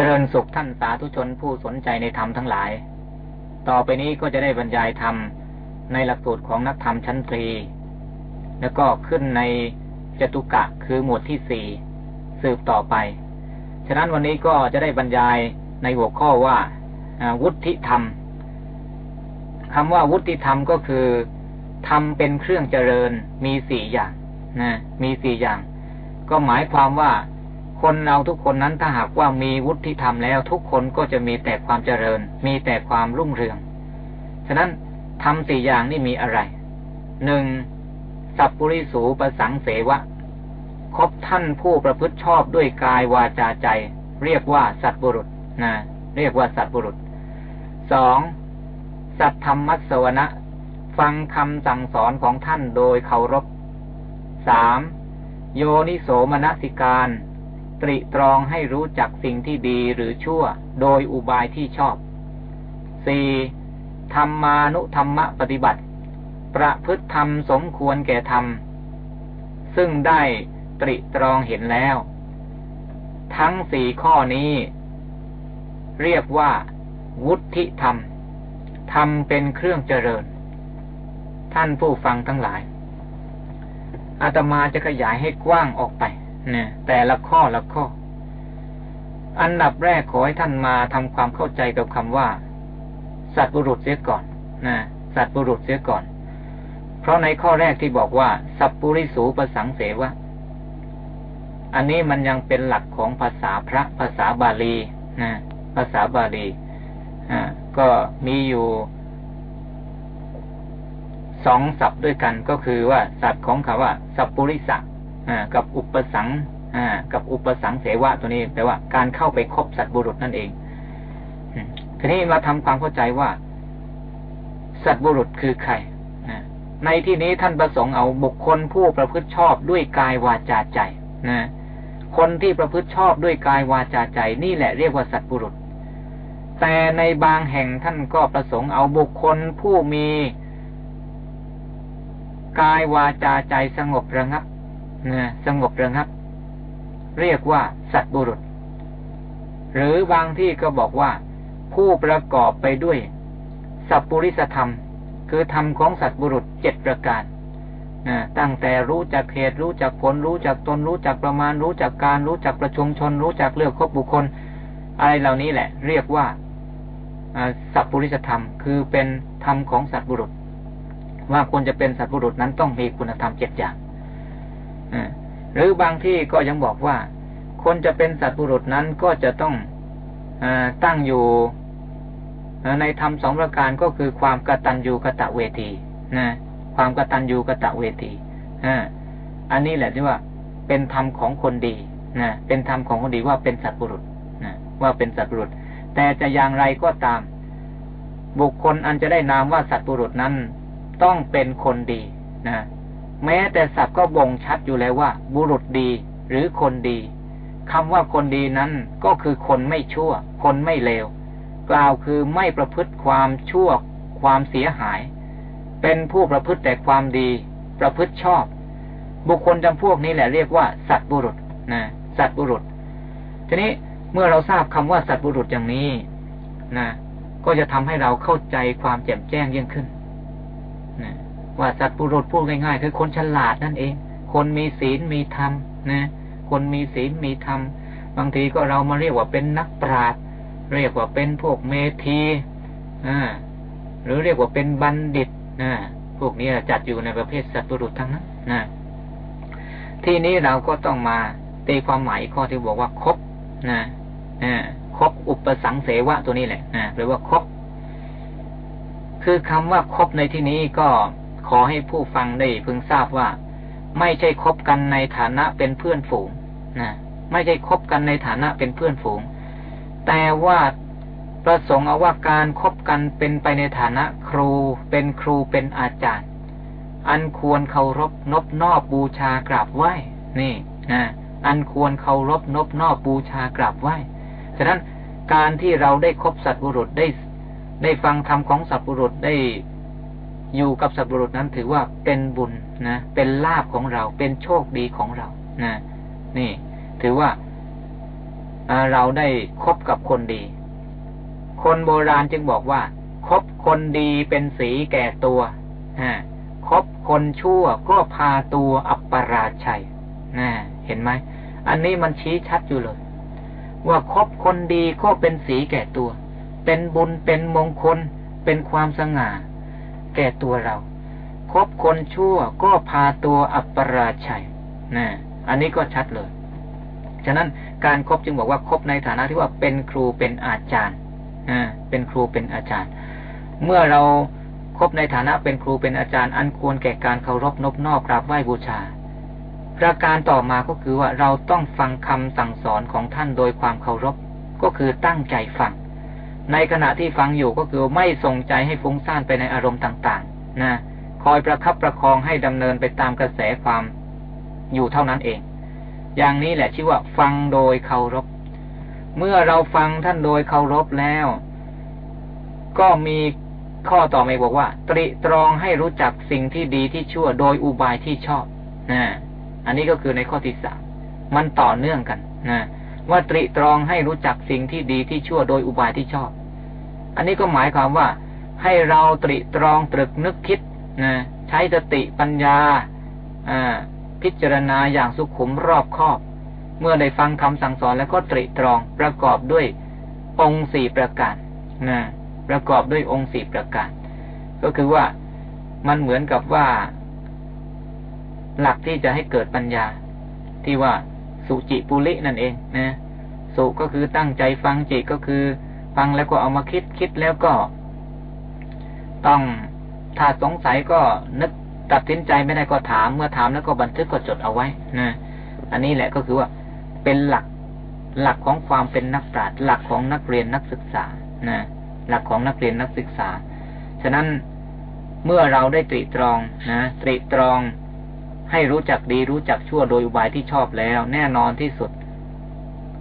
เจริญสุขท่านสาธุชนผู้สนใจในธรรมทั้งหลาย ต่อไปนี้ก็จะได้บรรยายธรรมในหลักสูตรของนักธรรมชั้นตรี แล้วก็ขึ้นในจตุกะคือหมวดที่สี่สืบต่อไป ฉะนั้นวันนี้ก็จะได้บรรยายในหัวข้อว่าวุฒิธรรมคำว่าวุฒิธรรมก็คือทำเป็นเครื่องเจริญมีสี่อย่างนะมีสี่อย่าง ก็หมายความว่า คนเราทุกคนนั้นถ้าหากว่ามีวุฒิธรรมแล้วทุกคนก็จะมีแต่ความเจริญ มีแต่ความรุ่งเรือง ฉะนั้นทำสี่อย่างนี่มีอะไรหนึ่งสัพปริสูประสังเสวะคบท่านผู้ประพฤติชอบด้วยกายวาจาใจ เรียกว่าสัตบุรุษนะเรียกว่าสัตบุรุษสองสัตธรรมมัสวนะฟังคำสั่งสอนของท่านโดยเคารพสามโยนิโสมนสิการ ตริตรองให้รู้จักสิ่งที่ดีหรือชั่ว โดยอุบายที่ชอบสี่ธรรมานุธรรมปฏิบัติ ประพฤติธรรมสมควรแก่ธรรม ซึ่งได้ตริตรองเห็นแล้ว ทั้งสี่ข้อนี้ เรียกว่า วุฒิธรรม ธรรมเป็นเครื่องเจริญ ท่านผู้ฟังทั้งหลายอาตมาจะขยายให้กว้างออกไป นี่ยแต่ละข้อละข้อ อันดับแรกขอให้ท่านมาทำความเข้าใจกับคำว่า สัตว์บุรุษเสียก่อนนะสัตว์บุรุษเสียก่อน เพราะในข้อแรกที่บอกว่า สัพปุริสูประสังเสวะอันนี้มันยังเป็นหลักของภาษาพระภาษาบาลีนะภาษาบาลีอ่าก็มีอยู่สองศัพท์ด้วยกันก็คือว่า ศัพท์ของคำว่า สัพปุริสะ กับอุปสังกับอุปสังเสวะตัวนี้แปลว่าการเข้าไปคบสัตบุรุษนั่นเองทีนี้มาทำความเข้าใจว่า สัตบุรุษคือใครในที่นี้ท่านประสงค์เอาบุคคลผู้ประพฤติชอบด้วยกายวาจาใจนะคนที่ประพฤติชอบด้วยกายวาจาใจ นี่แหละเรียกว่าสัตบุรุษ แต่ในบางแห่งท่านก็ประสงค์เอาบุคคลผู้มีกายวาจาใจสงบระงับ สงบระงับ เรียกว่า สัตบุรุษ หรือบางที่ก็บอกว่า ผู้ประกอบไปด้วย สัพปุริสธรรม คือธรรมของสัตบุรุษเจ็ดประการนะตั้งแต่รู้จักเหตุรู้จักผล รู้จักตนรู้จักประมาณ รู้จักการรู้จักประชุมชน รู้จักเลือกคบบุคคล อะไรเหล่านี้แหละ เรียกว่าสัพปุริสธรรม คือเป็นธรรมของสัตบุรุษ ว่าควรจะเป็นสัตบุรุษนั้นต้องมีคุณธรรมเจ็ดอย่าง หรือบางที่ก็ยังบอกว่า คนจะเป็นสัตว์บุรุษนั้นก็จะต้องอตั้งอยู่ในธรรมสองประการก็คือความกตัญญูกะตะเวทีนะความกตัญญูกะตะเวทีอันนี้แหละที่ว่าเป็นธรรมของคนดีนะเป็นธรรมของคนดีว่าเป็นสัตว์บุรุษนะว่าเป็นสัตว์บุรุษ แต่จะอย่างไรก็ตาม บุคคลอันจะได้นามว่าสัตว์บุรุษนั้น ต้องเป็นคนดีนะ แม้แต่สัตว์ก็บ่งชัดอยู่แล้วว่า บุรุษดีหรือคนดีคำว่าคนดีนั้นก็คือคนไม่ชั่ว คนไม่เลว กล่าวคือไม่ประพฤติความชั่ว ความเสียหาย เป็นผู้ประพฤติแต่ความดี ประพฤติชอบ บุคคลจำพวกนี้แหละเรียกว่า สัตบุรุษนะสัตบุรุษ ทีนี้เมื่อเราทราบคำว่าสัตบุรุษอย่างนี้นะก็จะทำให้เราเข้าใจความแจ่มแจ้งยิ่งขึ้น ว่าสัตว์ปุรุษพูดง่ายๆ คือคนฉลาดนั่นเอง คนมีศีลมีธรรมนะ คนมีศีลมีธรรม บางทีก็เรามาเรียกว่าเป็นนักปราชญ์เรียกว่าเป็นพวกเมธีอ่าหรือเรียกว่าเป็นบัณฑิตนะพวกนี้จัดอยู่ในประเภทสัตว์ปุรุษทั้งนั้นนะที่นี้เราก็ต้องมาตีความหมายข้อที่บอกว่าครบนะอ่าครบอุปสังเสวะตัวนี้แหละนะหรือว่าครบคือคำว่าครบในที่นี้ก็ ขอให้ผู้ฟังได้พึงทราบว่า ไม่ใช่คบกันในฐานะเป็นเพื่อนฝูงนะไม่ใช่คบกันในฐานะเป็นเพื่อนฝูง แต่ว่าประสงค์เอาว่าการครบกันเป็นไปในฐานะครู เป็นครูเป็นอาจารย์ อันควรเคารพนบนอบบูชากราบไหว้นี่นะอันควรเคารพนบนอบบูชากราบไหว้ฉะนั้นการที่เราได้คบสัตว์บุรุษได้ ได้ฟังธรรมของสัตว์บุรุษได้ อยู่กับสัตว์บุรุษนั้นถือว่าเป็นบุญนะ เป็นลาบของเรา เป็นโชคดีของเรานะนี่ ถือว่าเราได้คบกับคนดี คนโบราณจึงบอกว่า คบคนดีเป็นสีแก่ตัวคบคนชั่วก็พาตัวอัปปราชัยนะเห็นไหม อันนี้มันชี้ชัดอยู่เลย ว่าคบคนดีก็เป็นสีแก่ตัว เป็นบุญเป็นมงคล เป็นความสง่า แก่ตัวเรา คบคนชั่วก็พาตัวอัปปราชัยนะอันนี้ก็ชัดเลย ฉะนั้นการครบจึงบอกว่าคบในฐานะที่ว่าเป็นครูเป็นอาจารย์เป็นครูเป็นอาจารย์ เมื่อเราคบในฐานะเป็นครูเป็นอาจารย์ อันควรแก่การเคารพนบนอบกราบไหว้บูชา ประการต่อมาก็คือว่าเราต้องฟังคำสั่งสอนของท่านโดยความเคารพ ก็คือตั้งใจฟัง ในขณะที่ฟังอยู่ก็คือไม่ส่งใจให้ฟุ้งซ่านไปในอารมณ์ต่าง ๆ นะคอยประคับประคองให้ดำเนินไปตามกระแสความอยู่เท่านั้นเอง อย่างนี้แหละชื่อว่าฟังโดยเคารพ เมื่อเราฟังท่านโดยเคารพแล้ว ก็มีข้อต่อมาบอกว่า ตริตรองให้รู้จักสิ่งที่ดีที่ชั่วโดยอุบายที่ชอบนะอันนี้ก็คือในข้อที่สามมันต่อเนื่องกันนะว่าตริตรองให้รู้จักสิ่งที่ดีที่ชั่วโดยอุบายที่ชอบ อันนี้ก็หมายความว่าให้เราตริตรองตรึกนึกคิดนะใช้สติปัญญาพิจารณาอย่างสุขุมรอบคอบ เมื่อได้ฟังคำสั่งสอนแล้วก็ตริตรองประกอบด้วยองค์สี่ประการนะประกอบด้วยองค์สี่ประการ ก็คือว่ามันเหมือนกับว่า หลักที่จะให้เกิดปัญญา ที่ว่าสุจิปุรินั่นเองนะสุก็คือตั้งใจฟังจิตก็คือ ฟังแล้วก็เอามาคิดคิดแล้วก็ ต้องถ้าสงสัยก็นึกตัดสินใจไม่ได้ก็ถาม เมื่อถามแล้วก็บันทึกก็จดเอาไว้นะอันนี้แหละก็คือว่าเป็นหลักหลักของความเป็นนักปราชญ์หลักของนักเรียนนักศึกษานะหลักของนักเรียนนักศึกษา ฉะนั้นเมื่อเราได้ตรีตรองนะตรีตรองให้รู้จักดีรู้จักชั่วโดยอุบายที่ชอบแล้ว แน่นอนที่สุด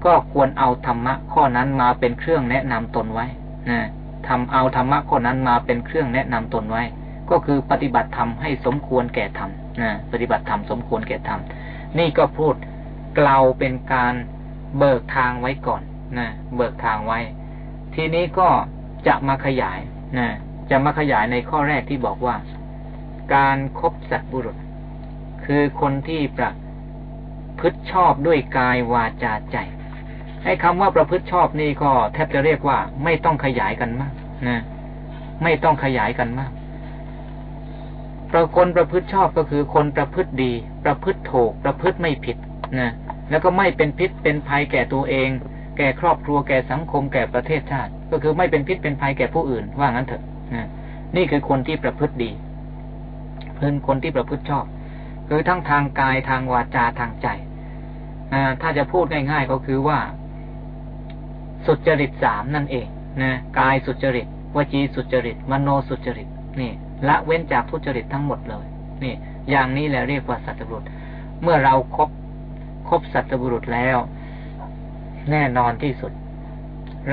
ก็ควรเอาธรรมะข้อนั้นมาเป็นเครื่องแนะนำตนไว้นะทำเอาธรรมะข้อนั้นมาเป็นเครื่องแนะนำตนไว้ ก็คือปฏิบัติธรรมให้สมควรแก่ธรรมนะปฏิบัติธรรมสมควรแก่ธรรมนี่ก็พูดกล่าวเป็นการเบิกทางไว้ก่อนนะเบิกทางไว้ ทีนี้ก็จะมาขยายนะจะมาขยายในข้อแรกที่บอกว่า การครบสัตบุรุษ คือคนที่ประพฤติชอบด้วยกายวาจาใจ ให้คำว่าประพฤติชอบนี่ก็แทบจะเรียกว่า ไม่ต้องขยายกันมากนะไม่ต้องขยายกันมากประคนประพฤติชอบก็คือคนประพฤติดี ประพฤติถูก ประพฤติไม่ผิดนะแล้วก็ไม่เป็นพิษเป็นภัยแก่ตัวเอง แก่ครอบครัวแก่สังคมแก่ประเทศชาติ ก็คือไม่เป็นพิษเป็นภัยแก่ผู้อื่น ว่างั้นเถอะนะนี่คือคนที่ประพฤติดีเพื่อนคนที่ประพฤติชอบ คือทั้งทางกายทางวาจาทางใจถ้าจะพูดง่าย ๆ ก็คือว่า สุจริตสามนั่นเองนะกายสุจริตวจีสุจริต มโนสุจริต นี่ละเว้นจากทุจริตทั้งหมดเลย นี่ อย่างนี้แหละเรียกว่าสัตบุรุษ เมื่อเราครบครบสัตบุรุษแล้ว แน่นอนที่สุด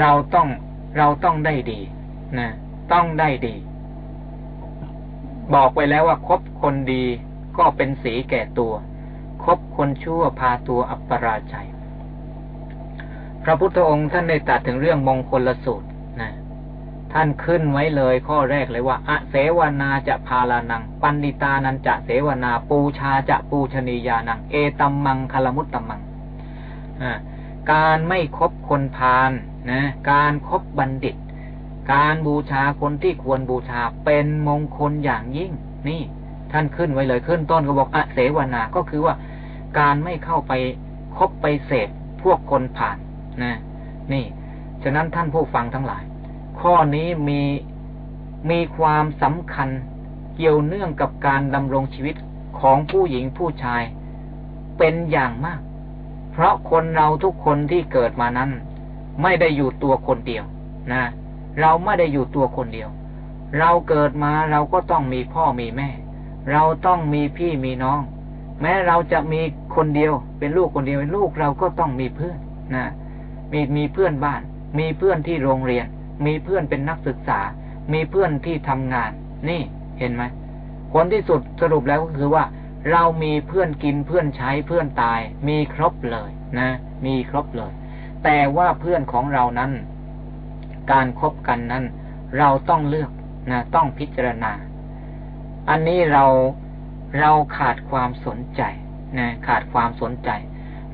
เราต้องเราต้องได้ดีนะต้องได้ดี บอกไปแล้วว่าคบคนดีก็เป็นสีแก่ตัว คบคนชั่วพาตัวอัปปราชัย พระพุทธองค์ท่านได้ตัดถึงเรื่องมงคลละสูตรนะท่านขึ้นไว้เลยข้อแรกเลยว่าอเสวนาจะพาลานัง ปันดิตานันจะเสวนา ปูชาจะปูชนียานัง เอตัมมังคลมุตตัมมังการไม่คบคนพาลนะการครบบัณฑิต การบูชาคนที่ควรบูชาเป็นมงคลอย่างยิ่ง นี่ ท่านขึ้นไว้เลยขึ้นต้นก็บอกอเสวนาก็คือว่า การไม่เข้าไปคบไปเสพพวกคนผ่าน นะ นี่ฉะนั้นท่านผู้ฟังทั้งหลาย ข้อนี้มีมีความสำคัญเกี่ยวเนื่องกับการดำรงชีวิตของผู้หญิงผู้ชายเป็นอย่างมาก เพราะคนเราทุกคนที่เกิดมานั้น ไม่ได้อยู่ตัวคนเดียวนะ เราไม่ได้อยู่ตัวคนเดียว เราเกิดมาเราก็ต้องมีพ่อมีแม่ เราต้องมีพี่มีน้อง แม้เราจะมีคนเดียวเป็นลูกคนเดียวเป็นลูกเราก็ต้องมีเพื่อนนะ มีมีเพื่อนบ้าน มีเพื่อนที่โรงเรียน มีเพื่อนเป็นนักศึกษา มีเพื่อนที่ทำงาน นี่เห็นไหมผลที่สุดสรุปแล้วก็คือว่า เรามีเพื่อนกินเพื่อนใช้เพื่อนตาย มีครบเลยนะ มีครบเลย แต่ว่าเพื่อนของเรานั้น การครบกันนั้น เราต้องเลือกนะต้องพิจารณา อันนี้เราเราขาดความสนใจนะขาดความสนใจ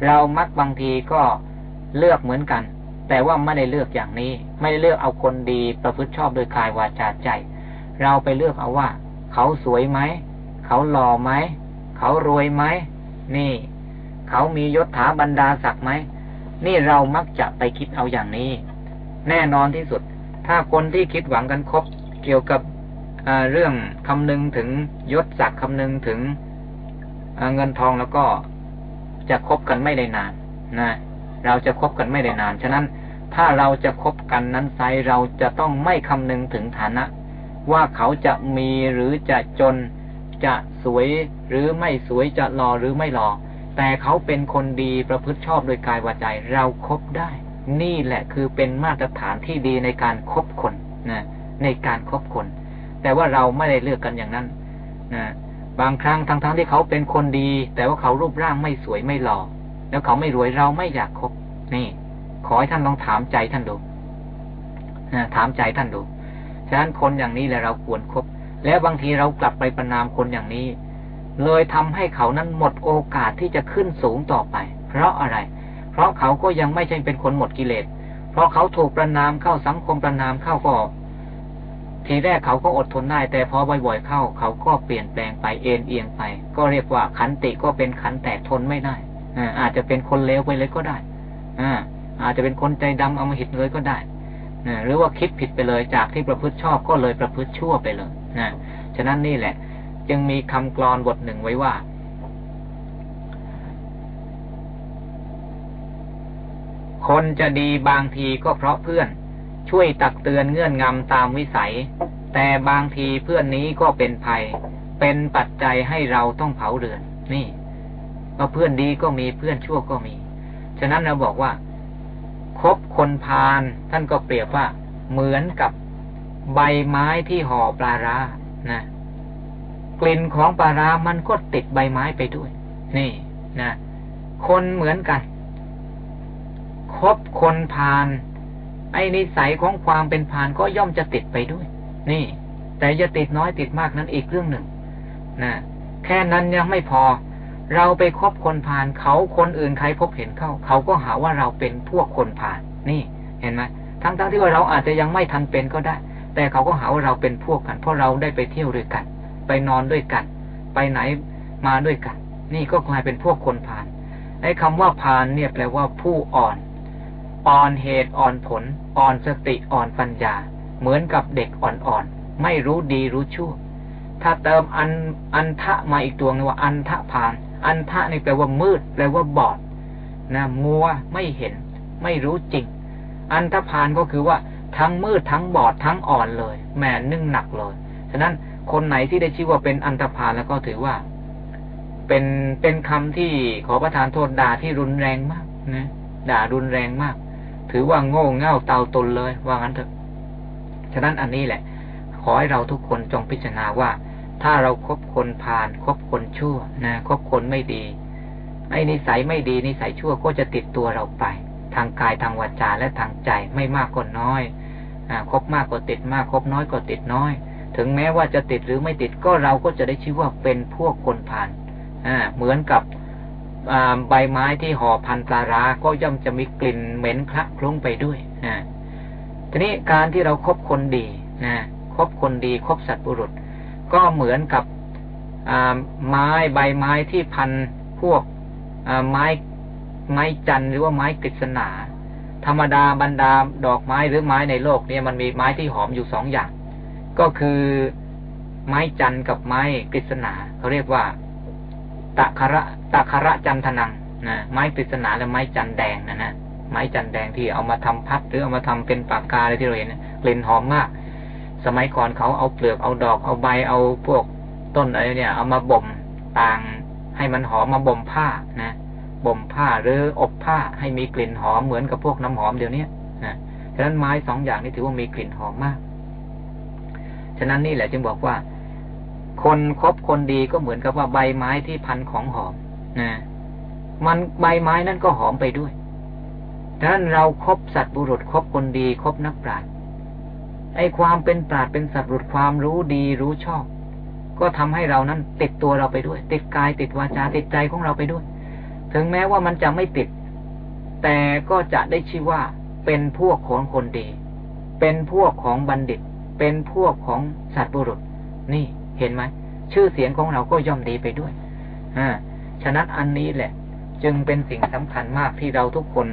เรามักบางทีก็ เลือกเหมือนกัน แต่ว่าไม่ได้เลือกอย่างนี้ ไม่ได้เลือกเอาคนดีประพฤติชอบโดยกายวาจาใจ เราไปเลือกเอาว่า เขาสวยไหม เขาหล่อไหม เขารวยไหม นี่ เขามียศถาบรรดาศักดิ์ไหม นี่เรามักจะไปคิดเอาอย่างนี้ แน่นอนที่สุด ถ้าคนที่คิดหวังกันครบเกี่ยวกับเรื่องคำนึงถึงยศศักดิ์คำนึงถึงเงินทองแล้วก็จะคบกันไม่ได้นานนะ เราจะคบกันไม่ได้นาน ฉะนั้นถ้าเราจะคบกันนั้นไซเราจะต้องไม่คำนึงถึงฐานะ ว่าเขาจะมีหรือจะจน จะสวยหรือไม่สวยจะหล่อหรือไม่หล่อแต่เขาเป็นคนดีประพฤติชอบโดยกายวาจาเราครบได้ นี่แหละคือเป็นมาตรฐานที่ดีในการครบคนนะในการครบคน แต่ว่าเราไม่ได้เลือกกันอย่างนั้นนะบางครั้งทั้งๆทที่เขาเป็นคนดี แต่ว่าเขารูปร่างไม่สวยไม่หล่อ แล้วเขาไม่รวยเราไม่อยากคบนี่ ขอให้ท่านลองถามใจท่านดูนะถามใจท่านดูฉะนั้นคนอย่างนี้แหละเราควรครบแล้วบางทีเรากลับไปประนามคนอย่างนี้ เลยทำให้เขานั้นหมดโอกาสที่จะขึ้นสูงต่อไป เพราะอะไร เพราะเขาก็ยังไม่ใช่เป็นคนหมดกิเลส เพราะเขาถูกประนามเข้าสังคมประนามเข้าก็ทีแรกเขาก็อดทนได้แต่พอบ่อยๆเข้า เขาก็เปลี่ยนแปลงไปเอ็นเอียงไป ก็เรียกว่าขันติก็เป็นขันแตกทนไม่ได้ อาจจะเป็นคนเลวไปเลยก็ได้อาอาจจะเป็นคนใจดำเอามาหิดเลยก็ได้หรือว่าคิดผิดไปเลยจากที่ประพฤติชอบก็เลยประพฤติชั่วไปเลยนะฉะนั้นนี่แหละ จึงมีคำกรอนบทหนึ่งไว้ว่า คนจะดีบางทีก็เพราะเพื่อน ช่วยตักเตือนเงื่อนงำตามวิสัย แต่บางทีเพื่อนนี้ก็เป็นภัย เป็นปัจจัยให้เราต้องเผาเรือน นี่ ก็เพื่อนดีก็มีเพื่อนชั่วก็มี ฉะนั้นเราบอกว่าคบคนพาลท่านก็เปรียบว่าเหมือนกับใบไม้ที่ห่อปลาร้านะกลิ่นของปลาร้ามันก็ติดใบไม้ไปด้วย นี่นะคนเหมือนกัน คบคนพาลไอ้นิสัยของความเป็นพานก็ย่อมจะติดไปด้วย นี่ แต่จะติดน้อยติดมากนั้นอีกเรื่องหนึ่งนะแค่นั้นยังไม่พอ เราไปคบคนพาลเขาคนอื่นใครพบเห็นเข้า เขาก็หาว่าเราเป็นพวกคนพาลนี่เห็นไหมทั้งๆทที่ว่าเราอาจจะยังไม่ทันเป็นก็ได้ แต่เขาก็หาว่าเราเป็นพวกกัน เพราะเราได้ไปเที่ยวด้วยกัน ไปนอนด้วยกัน ไปไหนมาด้วยกัน นี่ก็กลายเป็นพวกคนพาลไอ้คำว่าพาลเนี่ยแปลว่าผู้อ่อน อ่อนเหตุอ่อนผล อ่อนสติอ่อนปัญญา เหมือนกับเด็กอ่อนๆไม่รู้ดีรู้ชั่ว ถ้าเติมอันอันทะมาอีกตัวนึงว่าอันทะพาน อันทะนี่แปลว่ามืด แปลว่าบอดนะมัวไม่เห็น ไม่รู้จริง อันทะพานก็คือว่าทั้งมืดทั้งบอดทั้งอ่อนเลยแม่นึ่งหนักเลยฉะนั้นคนไหนที่ได้ชื่อว่าเป็นอันตรพานแล้วก็ถือว่า เป็นเป็นคำที่ขอประทานโทษด่าที่รุนแรงมากนะด่ารุนแรงมาก ถือว่าโง่เง่าเตาตนเลยว่างั้นเถอะ ฉะนั้นอันนี้แหละ ขอให้เราทุกคนจงพิจารณาว่า ถ้าเราครบคนพาลคบคนชั่วนะคบคนไม่ดีไอ้นิสัยไม่ดีนิสัยชั่วก็จะติดตัวเราไป ทางกายทางวาจาและทางใจไม่มากก็น้อยครบมากก็ติดมากครบน้อยก็ติดน้อย ถึงแม้ว่าจะติดหรือไม่ติดก็เราก็จะได้ชื่อว่าเป็นพวกคนผ่านเหมือนกับใบไม้ที่ห่อพันปลาราก็ย่อมจะมีกลิ่นเหม็นคละคลุ้งไปด้วยนะทีนี้การที่เราครบคนดีนะคบคนดีคบสัตว์บุรุษ ก็เหมือนกับไม้ใบไม้ที่พันพวกไม้ไม้จันหรือว่าไม้กฤษณา ธรรมดาบรรดาดอกไม้หรือไม้ในโลกเนี่ยมันมีไม้ที่หอมอยู่สองอย่าง ก็คือไม้จันกับไม้กฤษณาเขาเรียกว่าตะคระตะคระจันทนังนะไม้กฤษณาและไม้จันแดงนะนะไม้จันแดงที่เอามาทำพัดหรือเอามาทำเป็นปากกาอะไรที่เราเห็นกลิ่นหอมมาก สมัยก่อนเขาเอาเปลือกเอาดอกเอาใบเอาพวกต้นอะไรเนี่ย เอามาบ่มต่างให้มันหอมมาบ่มผ้านะบ่มผ้าหรืออบผ้าให้มีกลิ่นหอมเหมือนกับพวกน้ำหอมเดี๋ยวนี้นะฉะนั้นไม้สองอย่างนี้ถือว่ามีกลิ่นหอมมาก ฉะนั้นนี่แหละจึงบอกว่า คนคบคนดีก็เหมือนกับว่าใบไม้ที่พันของหอมนะมันใบไม้นั่นก็หอมไปด้วยดังนั้นเราครบสัตว์บุรุษครบคนดีครบนักปราชญ์ ไอ้ความเป็นปราชญ์เป็นสัตว์บุรุษความรู้ดีรู้ชอบ ก็ทำให้เรานั้นติดตัวเราไปด้วย ติดกายติดวาจาติดใจของเราไปด้วย ถึงแม้ว่ามันจะไม่ติด แต่ก็จะได้ชื่อว่าเป็นพวกของคนดี เป็นพวกของบัณฑิต เป็นพวกของสัตว์บุรุษ นี่เห็นไหมชื่อเสียงของเราก็ย่อมดีไปด้วยอ่าฉะนั้นอันนี้แหละ จึงเป็นสิ่งสำคัญมากที่เราทุกคน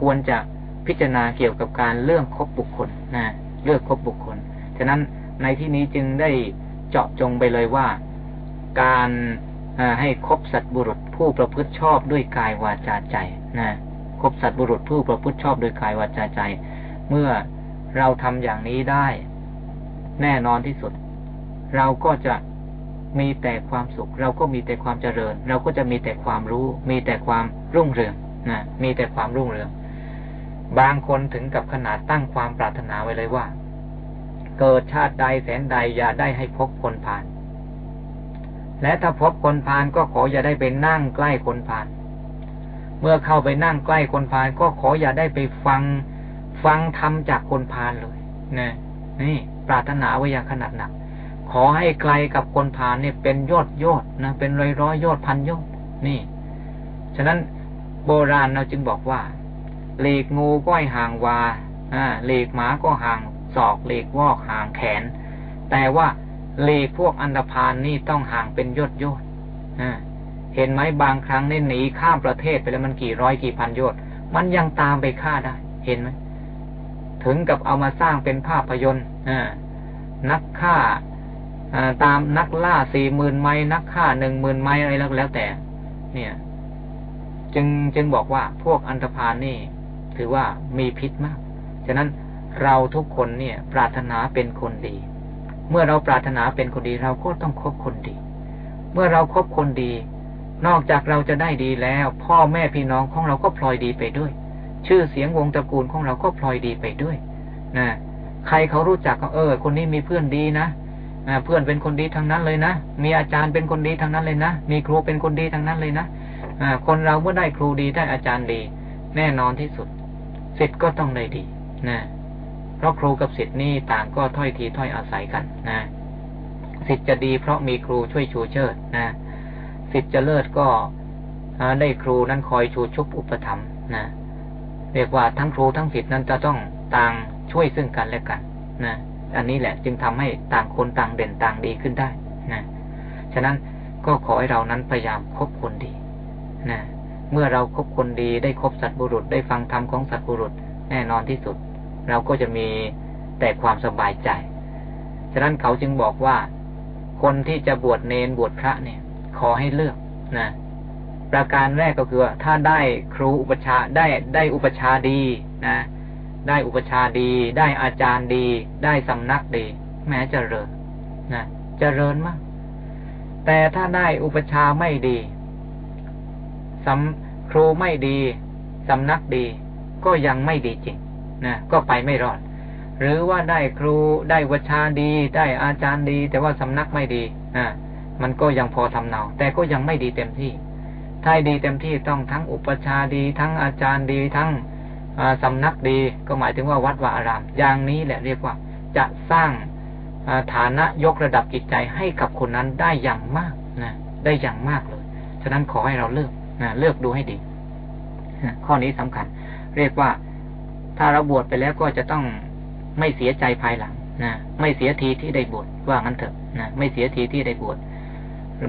ควรจะ พิจารณาเกี่ยวกับการเรื่องคบบุคคลนะเลือกคบบุคคล ฉะนั้นในที่นี้จึงได้เจาะจงไปเลยว่า การให้คบสัตบุรุษผู้ประพฤติชอบด้วยกายวาจาใจนะคบสัตบุรุษผู้ประพฤติชอบโดยกายวาจาใจ เมื่อเราทำอย่างนี้ได้ แน่นอนที่สุด เราก็จะมีแต่ความสุข เราก็มีแต่ความเจริญ เราก็จะมีแต่ความรู้ มีแต่ความรุ่งเรืองนะมีแต่ความรุ่งเรือง บางคนถึงกับขนาดตั้งความปรารถนาไว้เลยว่า เกิดชาติใดแสนใดอย่าได้ให้พบคนผ่าน และถ้าพบคนผ่านก็ขออย่าได้ไปนั่งใกล้คนผ่าน เมื่อเข้าไปนั่งใกล้คนผ่าน ก็ขออย่าได้ไปฟังฟังธรรมจากคนผ่านเลยนะนี่ ปรารถนาไว้อย่างขนาดหนัก ขอให้ไกลกับคนผ่านเนี่ยเป็นยอดยอดนะ เป็นร้อยร้อยยอดพันยอด นี่ ฉะนั้นโบราณเราจึงบอกว่า เหลีกงูก็ให้ห่างวาอ่าหลีกหมาก็ห่างศอกเหลีกวอกห่างแขน แต่ว่าเหลีกพวกอันธพาลนี่ต้องห่างเป็นยอดยอดอ่าเห็นไหมบางครั้งเนี่ยหนีข้ามประเทศไปแล้วมันกี่ร้อยกี่พันยอดมันยังตามไปฆ่าได้ เห็นไหมถึงกับเอามาสร้างเป็นภาพยนตร์นักฆ่าตามนักล่าสี่หมื่นไม้นักฆ่าหนึ่งหมื่นไม้อะไรแล้วแล้วแต่ เนี่ย จึงจึงบอกว่าพวกอันธพาลนี่ ถือว่ามีพิษมาก ฉะนั้นเราทุกคนเนี่ย ปรารถนาเป็นคนดี เมื่อเราปรารถนาเป็นคนดี เราก็ต้องคบคนดี เมื่อเราครบคนดี นอกจากเราจะได้ดีแล้ว พ่อแม่พี่น้องของเราก็พลอยดีไปด้วย ชื่อเสียงวงตระกูลของเราก็พลอยดีไปด้วยนะใครเขารู้จักก็เออ คนนี้มีเพื่อนดีนะเพื่อนเป็นคนดีทั้งนั้นเลยนะ มีอาจารย์เป็นคนดีทั้งนั้นเลยนะ มีครูเป็นคนดีทั้งนั้นเลยนะคนเราเมื่อได้ครูดีได้อาจารย์ดี แน่นอนที่สุด สิทธิ์ก็ต้องได้ดีนะเพราะครูกับสิทธิ์นี่ต่างก็ถ้อยทีถ้อยอาศัยกันนะสิทธิ์จะดีเพราะมีครูช่วยชูเชิดนะสิทธิ์จะเลิศก็ได้ครูนั้นคอยชูชุบอุปถัมภ์นะเรียกว่าทั้งครูทั้งสิทธิ์นั้นจะต้องต่างช่วยซึ่งกันและกันนะอันนี้แหละจึงทำให้ต่างคนต่างเด่นต่างดีขึ้นได้นะฉะนั้นก็ขอให้เรานั้นพยายามคบคนดีนะ เมื่อเราครบคนดีได้คบสัตบุรุษได้ฟังธรรมของสัตบุรุษแน่นอนที่สุด เราก็จะมีแต่ความสบายใจ ฉะนั้นเขาจึงบอกว่า คนที่จะบวชเนนบวชพระเนี่ย ขอให้เลือกนะประการแรกก็คือถ้าได้ครูอุปชาได้ได้อุปชาดีนะได้อุปชาดี ได้อาจารย์ดี ได้สำนักดี แม้จะเริญนะเริญมาก แต่ถ้าได้อุปชาไม่ดี สำครูไม่ดีสำนักดีก็ยังไม่ดีจริงนะก็ไปไม่รอด หรือว่าได้ครูได้อุปชาดี ได้อาจารย์ดี แต่ว่าสำนักไม่ดีนะมันก็ยังพอทำเนาแต่ก็ยังไม่ดีเต็มที่ ถ้าดีเต็มที่ต้องทั้งอุปชาดี ทั้งอาจารย์ดี ทั้งสำนักดีก็หมายถึงว่าวัดวาอาราม อย่างนี้แหละเรียกว่า จะสร้างฐานะยกระดับจิตใจให้กับคนนั้นได้อย่างมากนะได้อย่างมากเลย ฉะนั้นขอให้เราเลือก นะเลือกดูให้ดีข้อนี้สำคัญ เรียกว่าถ้าเราบวชไปแล้วก็จะต้องไม่เสียใจภายหลังนะไม่เสียทีที่ได้บวชว่างั้นเถอะนะไม่เสียทีที่ได้บวช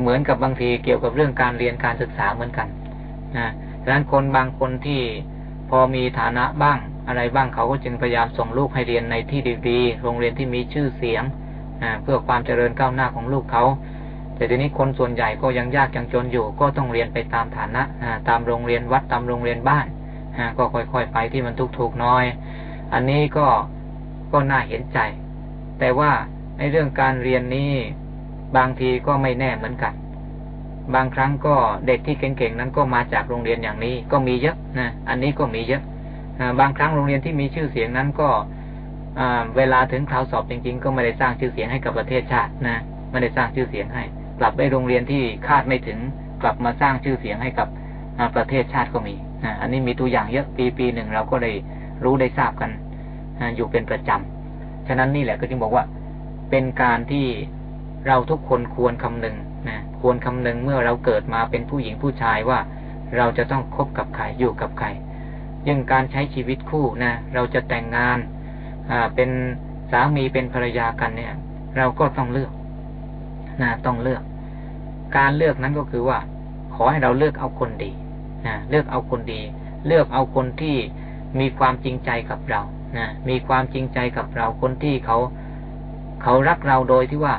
เหมือนกับบางทีเกี่ยวกับเรื่องการเรียนการศึกษาเหมือนกันนะฉะนั้นคนบางคนที่พอมีฐานะบ้างอะไรบ้างเขาก็จึงพยายามส่งลูกให้เรียนในที่ดีๆ โรงเรียนที่มีชื่อเสียงเพื่อความเจริญก้าวหน้าของลูกเขา แต่ทีนี้คนส่วนใหญ่ก็ยังยากยังจนอยู่ ก็ต้องเรียนไปตามฐานะตามโรงเรียนวัดตามโรงเรียนบ้านก็ค่อยๆไปที่มันทุกๆน้อย อันนี้ก็ก็น่าเห็นใจ แต่ว่าในเรื่องการเรียนนี้บางทีก็ไม่แน่เหมือนกัน บางครั้งก็เด็กที่เก่งๆนั้นก็มาจากโรงเรียนอย่างนี้ ก็มีเยอะนะอันนี้ก็มีเยอะบางครั้งโรงเรียนที่มีชื่อเสียงนั้นก็เวลาถึงคราวสอบจริง ๆ ก็ไม่ได้สร้างชื่อเสียงให้กับประเทศชาตินะไม่ได้สร้างชื่อเสียงให้ กลับไปโรงเรียนที่คาดไม่ถึง กลับมาสร้างชื่อเสียงให้กับประเทศชาติก็มีนะอันนี้มีตัวอย่างเยอะปีปีหนึ่งเราก็ได้รู้ได้ทราบกันอยู่เป็นประจำ ฉะนั้นนี่แหละก็จึงบอกว่า เป็นการที่เราทุกคนควรคำนึงนะควรคำนึงเมื่อเราเกิดมาเป็นผู้หญิงผู้ชายว่า เราจะต้องคบกับใครอยู่กับใครยังการใช้ชีวิตคู่นะเราจะแต่งงานเป็นสามีเป็นภรรยากันเนี่ย เราก็ต้องเลือกนะต้องเลือก การเลือกนั้นก็คือว่า ขอให้เราเลือกเอาคนดีนะเลือกเอาคนดี เลือกเอาคนที่มีความจริงใจกับเรานะมีความจริงใจกับเราคนที่เขา เขารักเราโดยที่ว่า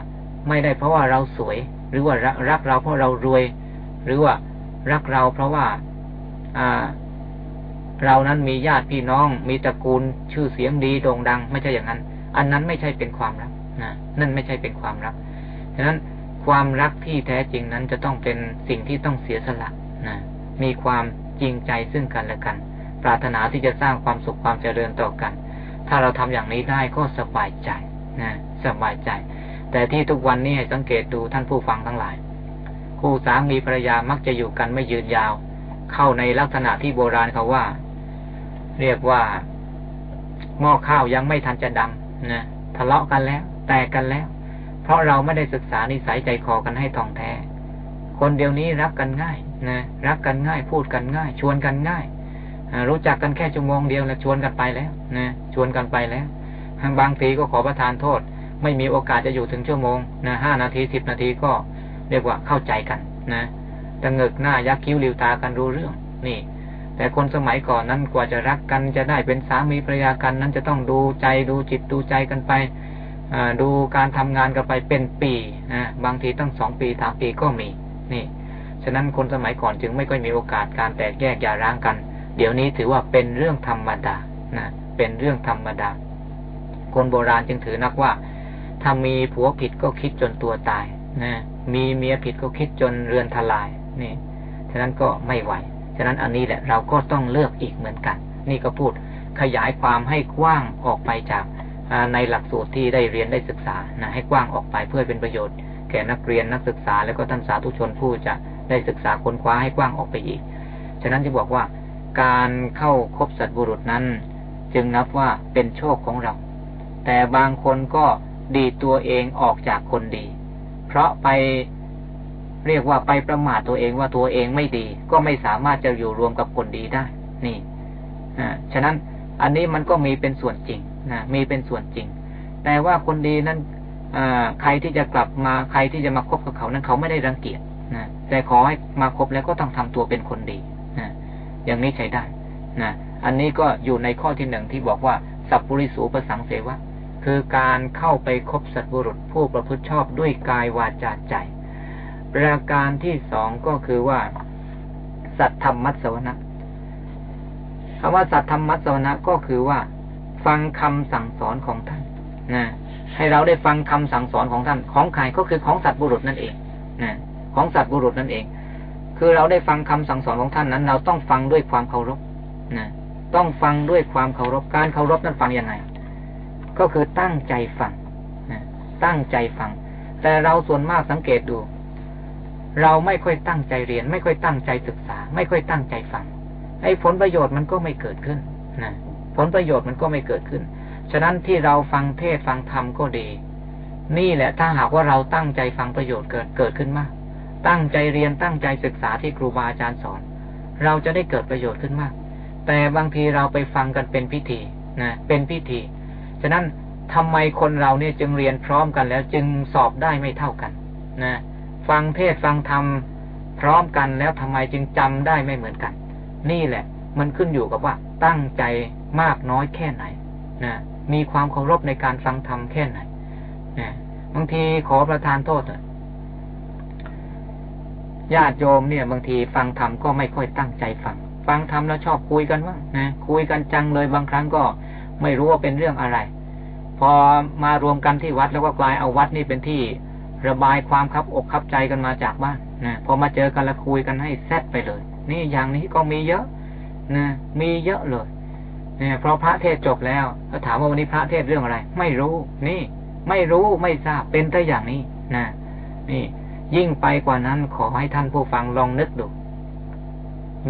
ไม่ได้เพราะว่าเราสวย หรือว่ารักเราเพราะเรารวย หรือว่ารักเราเพราะว่า อ่า เรานั้นมีญาติพี่น้อง มีตระกูลชื่อเสียงดีโด่งดัง ไม่ใช่อย่างนั้น อันนั้นไม่ใช่เป็นความรักนะนั่นไม่ใช่เป็นความรักฉะนั้น ความรักที่แท้จริงนั้นจะต้องเป็นสิ่งที่ต้องเสียสละนะมีความจริงใจซึ่งกันและกัน ปรารถนาที่จะสร้างความสุขความเจริญต่อกัน ถ้าเราทำอย่างนี้ได้ก็สบายใจนะสบายใจ แต่ที่ทุกวันนี้ให้สังเกตดูท่านผู้ฟังทั้งหลาย คู่สามีภรรยามักจะอยู่กันไม่ยืนยาว เข้าในลักษณะที่โบราณเขาว่า เรียกว่าหม้อข้าวยังไม่ทันจะดำนะทะเลาะกันแล้ว แตกกันแล้ว เพราะเราไม่ได้ศึกษานิสัยใจคอกันให้ท่องแท้ คนเดียวนี้รักกันง่ายนะรักกันง่ายพูดกันง่าย ชวนกันง่ายรู้จักกันแค่ชั่วโมงเดียวแล้วชวนกันไปแล้วนะชวนกันไปแล้วบางทีก็ขอประทานโทษ ไม่มีโอกาสจะอยู่ถึงชั่วโมงนะห้านาทีสิบนาทีก็เรียกว่าเข้าใจกันนะตะเงกหน้ายักคิ้วริวตากันรู้เรื่อง นี่ แต่คนสมัยก่อนนั้นกว่าจะรักกันจะได้เป็นสามีภรรยากันนั้นจะต้องดูใจดูจิตดูใจกันไป ดูการทำงานกันไปเป็นปีนะบางทีตั้งสองปีสามปีก็มี นี่ ฉะนั้นคนสมัยก่อนจึงไม่ค่อยมีโอกาสการแตกแยกอย่าร้างกัน เดี๋ยวนี้ถือว่าเป็นเรื่องธรรมดานะเป็นเรื่องธรรมดา คนโบราณจึงถือนักว่าถ้ามีผัวผิดก็คิดจนตัวตายนะมีเมียผิดก็คิดจนเรือนทลายนี่ฉะนั้นก็ไม่ไหว ฉะนั้นอันนี้แหละเราก็ต้องเลือกอีกเหมือนกัน นี่ก็พูดขยายความให้กว้างออกไปจาก ในหลักสูตรที่ได้เรียนได้ศึกษานะให้กว้างออกไปเพื่อเป็นประโยชน์ แก่นักเรียนนักศึกษา แล้วก็ท่านสาธุชนผู้จะได้ศึกษาค้นคว้าให้กว้างออกไปอีก ฉะนั้นจะบอกว่า การเข้าคบสัตว์บุรุษนั้น จึงนับว่าเป็นโชคของเรา แต่บางคนก็ดีตัวเองออกจากคนดี เพราะไปเรียกว่าไปประมาทตัวเองว่าตัวเองไม่ดี ก็ไม่สามารถจะอยู่รวมกับคนดีได้ นี่ อ่า ฉะนั้นอันนี้มันก็มีเป็นส่วนจริง นะมีเป็นส่วนจริง แต่ว่าคนดีนั้นอใครที่จะกลับมาใครที่จะมาคบกับเขานั้นเขาไม่ได้รังเกียจนะแต่ขอให้มาคบแล้วก็ต้องทำตัวเป็นคนดีนะอย่างนี้ใช้ได้นะอันนี้ก็อยู่ในข้อที่หนึ่งที่บอกว่า สัพปริสูปสังเสวะคือการเข้าไปคบสัตบุรุษผู้ประพฤติชอบด้วยกายวาจาใจ ประการที่สองก็คือว่า สัตธรรมมัสวนะคำว่าสัตธรรมมัสวนะก็คือว่า ฟังคำสั่งสอนของท่านนะให้เราได้ฟังคำสั่งสอนของท่าน ของใครก็คือของสัตว์บุรุษนั่นเองนะของสัตว์บุรุษนั่นเอง คือเราได้ฟังคำสั่งสอนของท่านนั้น เราต้องฟังด้วยความเคารพนะต้องฟังด้วยความเคารพการเคารพนั้นฟังยังไง ก็คือตั้งใจฟังนะตั้งใจฟัง แต่เราส่วนมากสังเกตดู เราไม่ค่อยตั้งใจเรียน ไม่ค่อยตั้งใจศึกษา ไม่ค่อยตั้งใจฟังไอ้ผลประโยชน์มันก็ไม่เกิดขึ้นนะ ผลประโยชน์มันก็ไม่เกิดขึ้น ฉะนั้นที่เราฟังเทศฟังธรรมก็ดี นี่แหละถ้าหากว่าเราตั้งใจฟังประโยชน์เกิดเกิดขึ้นมาก ตั้งใจเรียนตั้งใจศึกษาที่ครูบาอาจารย์สอน เราจะได้เกิดประโยชน์ขึ้นมาก แต่บางทีเราไปฟังกันเป็นพิธีนะเป็นพิธี ฉะนั้นทำไมคนเราเนี่ยจึงเรียนพร้อมกันแล้วจึงสอบได้ไม่เท่ากันนะฟังเทศฟังธรรมพร้อมกันแล้วทำไมจึงจำได้ไม่เหมือนกัน นี่แหละ มันขึ้นอยู่กับว่าตั้งใจ มากน้อยแค่ไหนนะมีความเคารพในการฟังธรรมแค่ไหนนะบางทีขอประทานโทษญาติโยมเนี่ย บางทีฟังธรรมก็ไม่ค่อยตั้งใจฟัง ฟังธรรมแล้วชอบคุยกันว่านะคุยกันจังเลยบางครั้งก็ไม่รู้ว่าเป็นเรื่องอะไร พอมารวมกันที่วัดแล้วก็กลายเอาวัดนี่เป็นที่ระบายความคับอกคับใจกันมาจากบ้านนะพอมาเจอกันแล้วคุยกันให้แซดไปเลย นี่อย่างนี้ก็มีเยอะนะมีเยอะเลย เนี่ยเพราะพระเทศจบแล้วก็ถามว่าวันนี้พระเทศเรื่องอะไร ไม่รู้ นี่ ไม่รู้ไม่ทราบเป็นแต่อย่างนี้นะนี่ ยิ่งไปกว่านั้นขอให้ท่านผู้ฟังลองนึกดู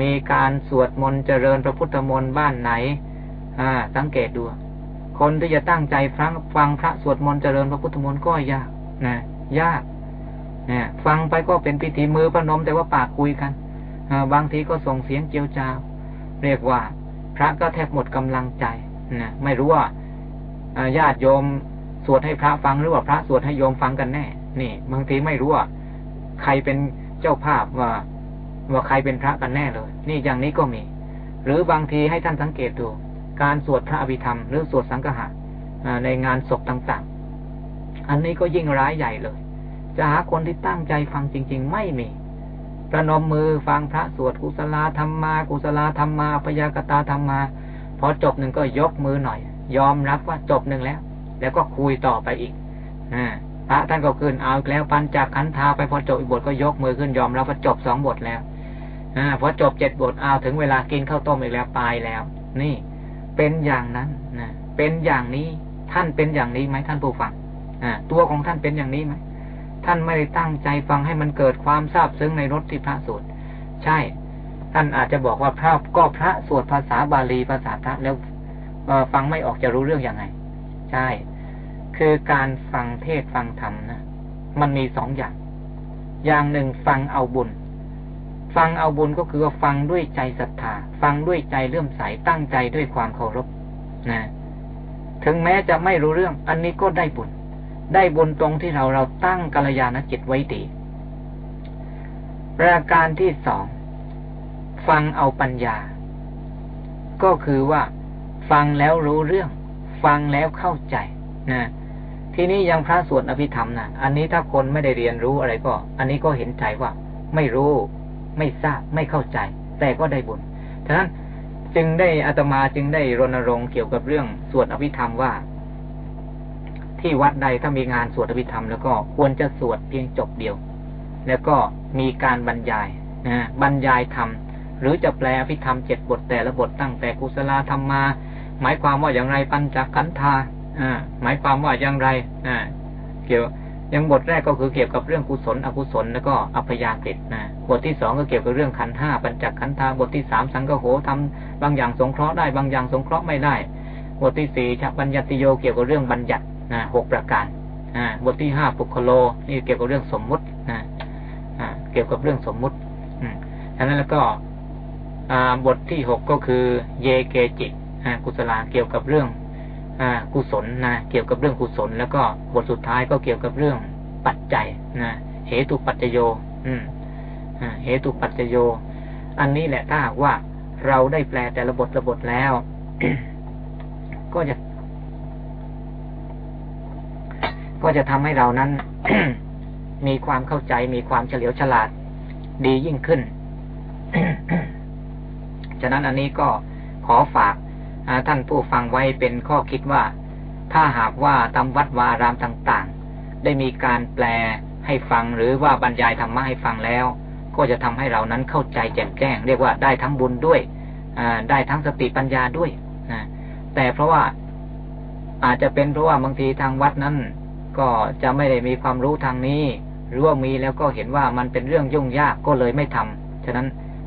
มีการสวดมนต์เจริญพระพุทธมนต์บ้านไหน อ่า สังเกตดู คนที่จะตั้งใจฟังฟังพระสวดมนต์เจริญพระพุทธมนต์ก็ยากนะยากเนี่ยฟังไปก็เป็นพิธีมือประนมแต่ว่าปากคุยกันบางทีก็ส่งเสียงเจียวจาวเรียกว่า พระก็แทบหมดกำลังใจนะไม่รู้ว่าญาติโยมสวดให้พระฟังหรือว่าพระสวดให้โยมฟังกันแน่ นี่บางทีไม่รู้ว่าใครเป็นเจ้าภาพว่าว่าใครเป็นพระกันแน่เลย นี่อย่างนี้ก็มี หรือบางทีให้ท่านสังเกตดู การสวดพระอภิธรรมหรือสวดสังฆะในงานศพต่างๆ อันนี้ก็ยิ่งร้ายใหญ่เลย จะหาคนที่ตั้งใจฟังจริง ๆ ไม่มี ประนมมือฟังพระสวดกุศลธรรมมากุศลธรรมมาพยากตาธรรมมา พอจบหนึ่งก็ยกมือหน่อย ยอมรับว่าจบหนึ่งแล้ว แล้วก็คุยต่อไปอีกอพระท่านก็ขึ้นเอาแล้วปันจากขันธาไปพอจบอีกบทก็ยกมือขึ้นยอมรับว่าจบสองบทแล้วอพอจบเจ็ดบทเอาถึงเวลากินข้าวต้มอีกแล้วตายแล้ว นี่เป็นอย่างนั้นนะเป็นอย่างนี้ท่านเป็นอย่างนี้ไหมท่านผู้ฟังอ่าตัวของท่านเป็นอย่างนี้ไหม ท่านไม่ได้ตั้งใจฟังให้มันเกิดความทราบซึ้งในรถที่พระสวดใช่ ท่านอาจจะบอกว่าพระก็พระสวดภาษาบาลีภาษาพระแล้วฟังไม่ออกจะรู้เรื่องอยังไง ใช่ คือการฟังเทศฟังธรรมนะมันมีสองอย่าง อย่างหนึ่งฟังเอาบุญ ฟังเอาบุญก็คือว่าฟังด้วยใจศรัทธา ฟังด้วยใจเลื่อมใสตั้งใจด้วยความเคารพนะถึงแม้จะไม่รู้เรื่อง อันนี้ก็ได้บุญ ได้บุญตรงที่เราเราตั้งกัลยาณจิตไว้ดีประการที่สอง ฟังเอาปัญญา ก็คือว่าฟังแล้วรู้เรื่อง ฟังแล้วเข้าใจนะทีนี้ยังพระสวดอภิธรรมนะอันนี้ถ้าคนไม่ได้เรียนรู้อะไรก็ อันนี้ก็เห็นใจว่า ไม่รู้ ไม่ทราบไม่เข้าใจ แต่ก็ได้บุญฉะนั้นจึงได้อาตมาจึงได้รณรงค์เกี่ยวกับเรื่องสวดอภิธรรมว่า ที่วัดใดถ้ามีงานสวดอภิธรรมแล้วก็ควรจะสวดเพียงจบเดียว แล้วก็มีการบรรยายนะบรรยายธรรมหรือจะแปลอภิธรรมเจ็ดบทแต่ละบทตั้งแต่กุศลธรรมมา หมายความว่าอย่างไรปัญจขันธาอ่าหมายความว่าอย่างไรอเกี่ยวยังบทแรกก็คือเกี่ยวกับเรื่องกุศล อกุศลแล้วก็อัพยากฤินะบทที่สองก็เกี่ยวกับเรื่องขันห้าปัญจขันธาบทที่สามสังกโหทำบางอย่างสงเคราะห์ได้บางอย่างสงเคราะห์ไม่ได้ บทที่สี่ชบัญญัติโยเกี่ยวกับเรื่องบัญญัติ นะหกประการอ่บทที่ห้าปุคโล นี่เกี่ยวกับเรื่องสมมุตินะอ่าเกี่ยวกับเรื่องสมมุติอืมฉะนั้นแล้วก็อ่าบทที่หกก็คือ เยเกจิอ่ากุศลาเกี่ยวกับเรื่องกุศลนะเกี่ยวกับเรื่องกุศล แล้วก็บทสุดท้ายก็เกี่ยวกับเรื่องปัจจัยนะเหตุปัจจโย อืมเหตุปัจจโย อันนี้แหละถ้าหากว่าเราได้แปลแต่ละบทละบทแล้ว ก็จะ ก็จะทำให้เรานั้น มีความเข้าใจมีความเฉลียวฉลาด ดียิ่งขึ้น ฉะนั้นอันนี้ก็ขอฝากท่านผู้ฟังไว้เป็นข้อคิดว่า ถ้าหากว่าตามวัดวารามต่างๆ ได้มีการแปลให้ฟังหรือว่าบรรยายธรรมะให้ฟังแล้ว ก็จะทำให้เรานั้นเข้าใจแจ่มแจ้ง เรียกว่าได้ทั้งบุญด้วยได้ทั้งสติปัญญาด้วยนะแต่เพราะว่าอาจจะเป็นเพราะว่าบางทีทางวัดนั้น ก็จะไม่ได้มีความรู้ทางนี้ หรือว่ามีแล้วก็เห็นว่ามันเป็นเรื่องยุ่งยากก็เลยไม่ทำฉะนั้น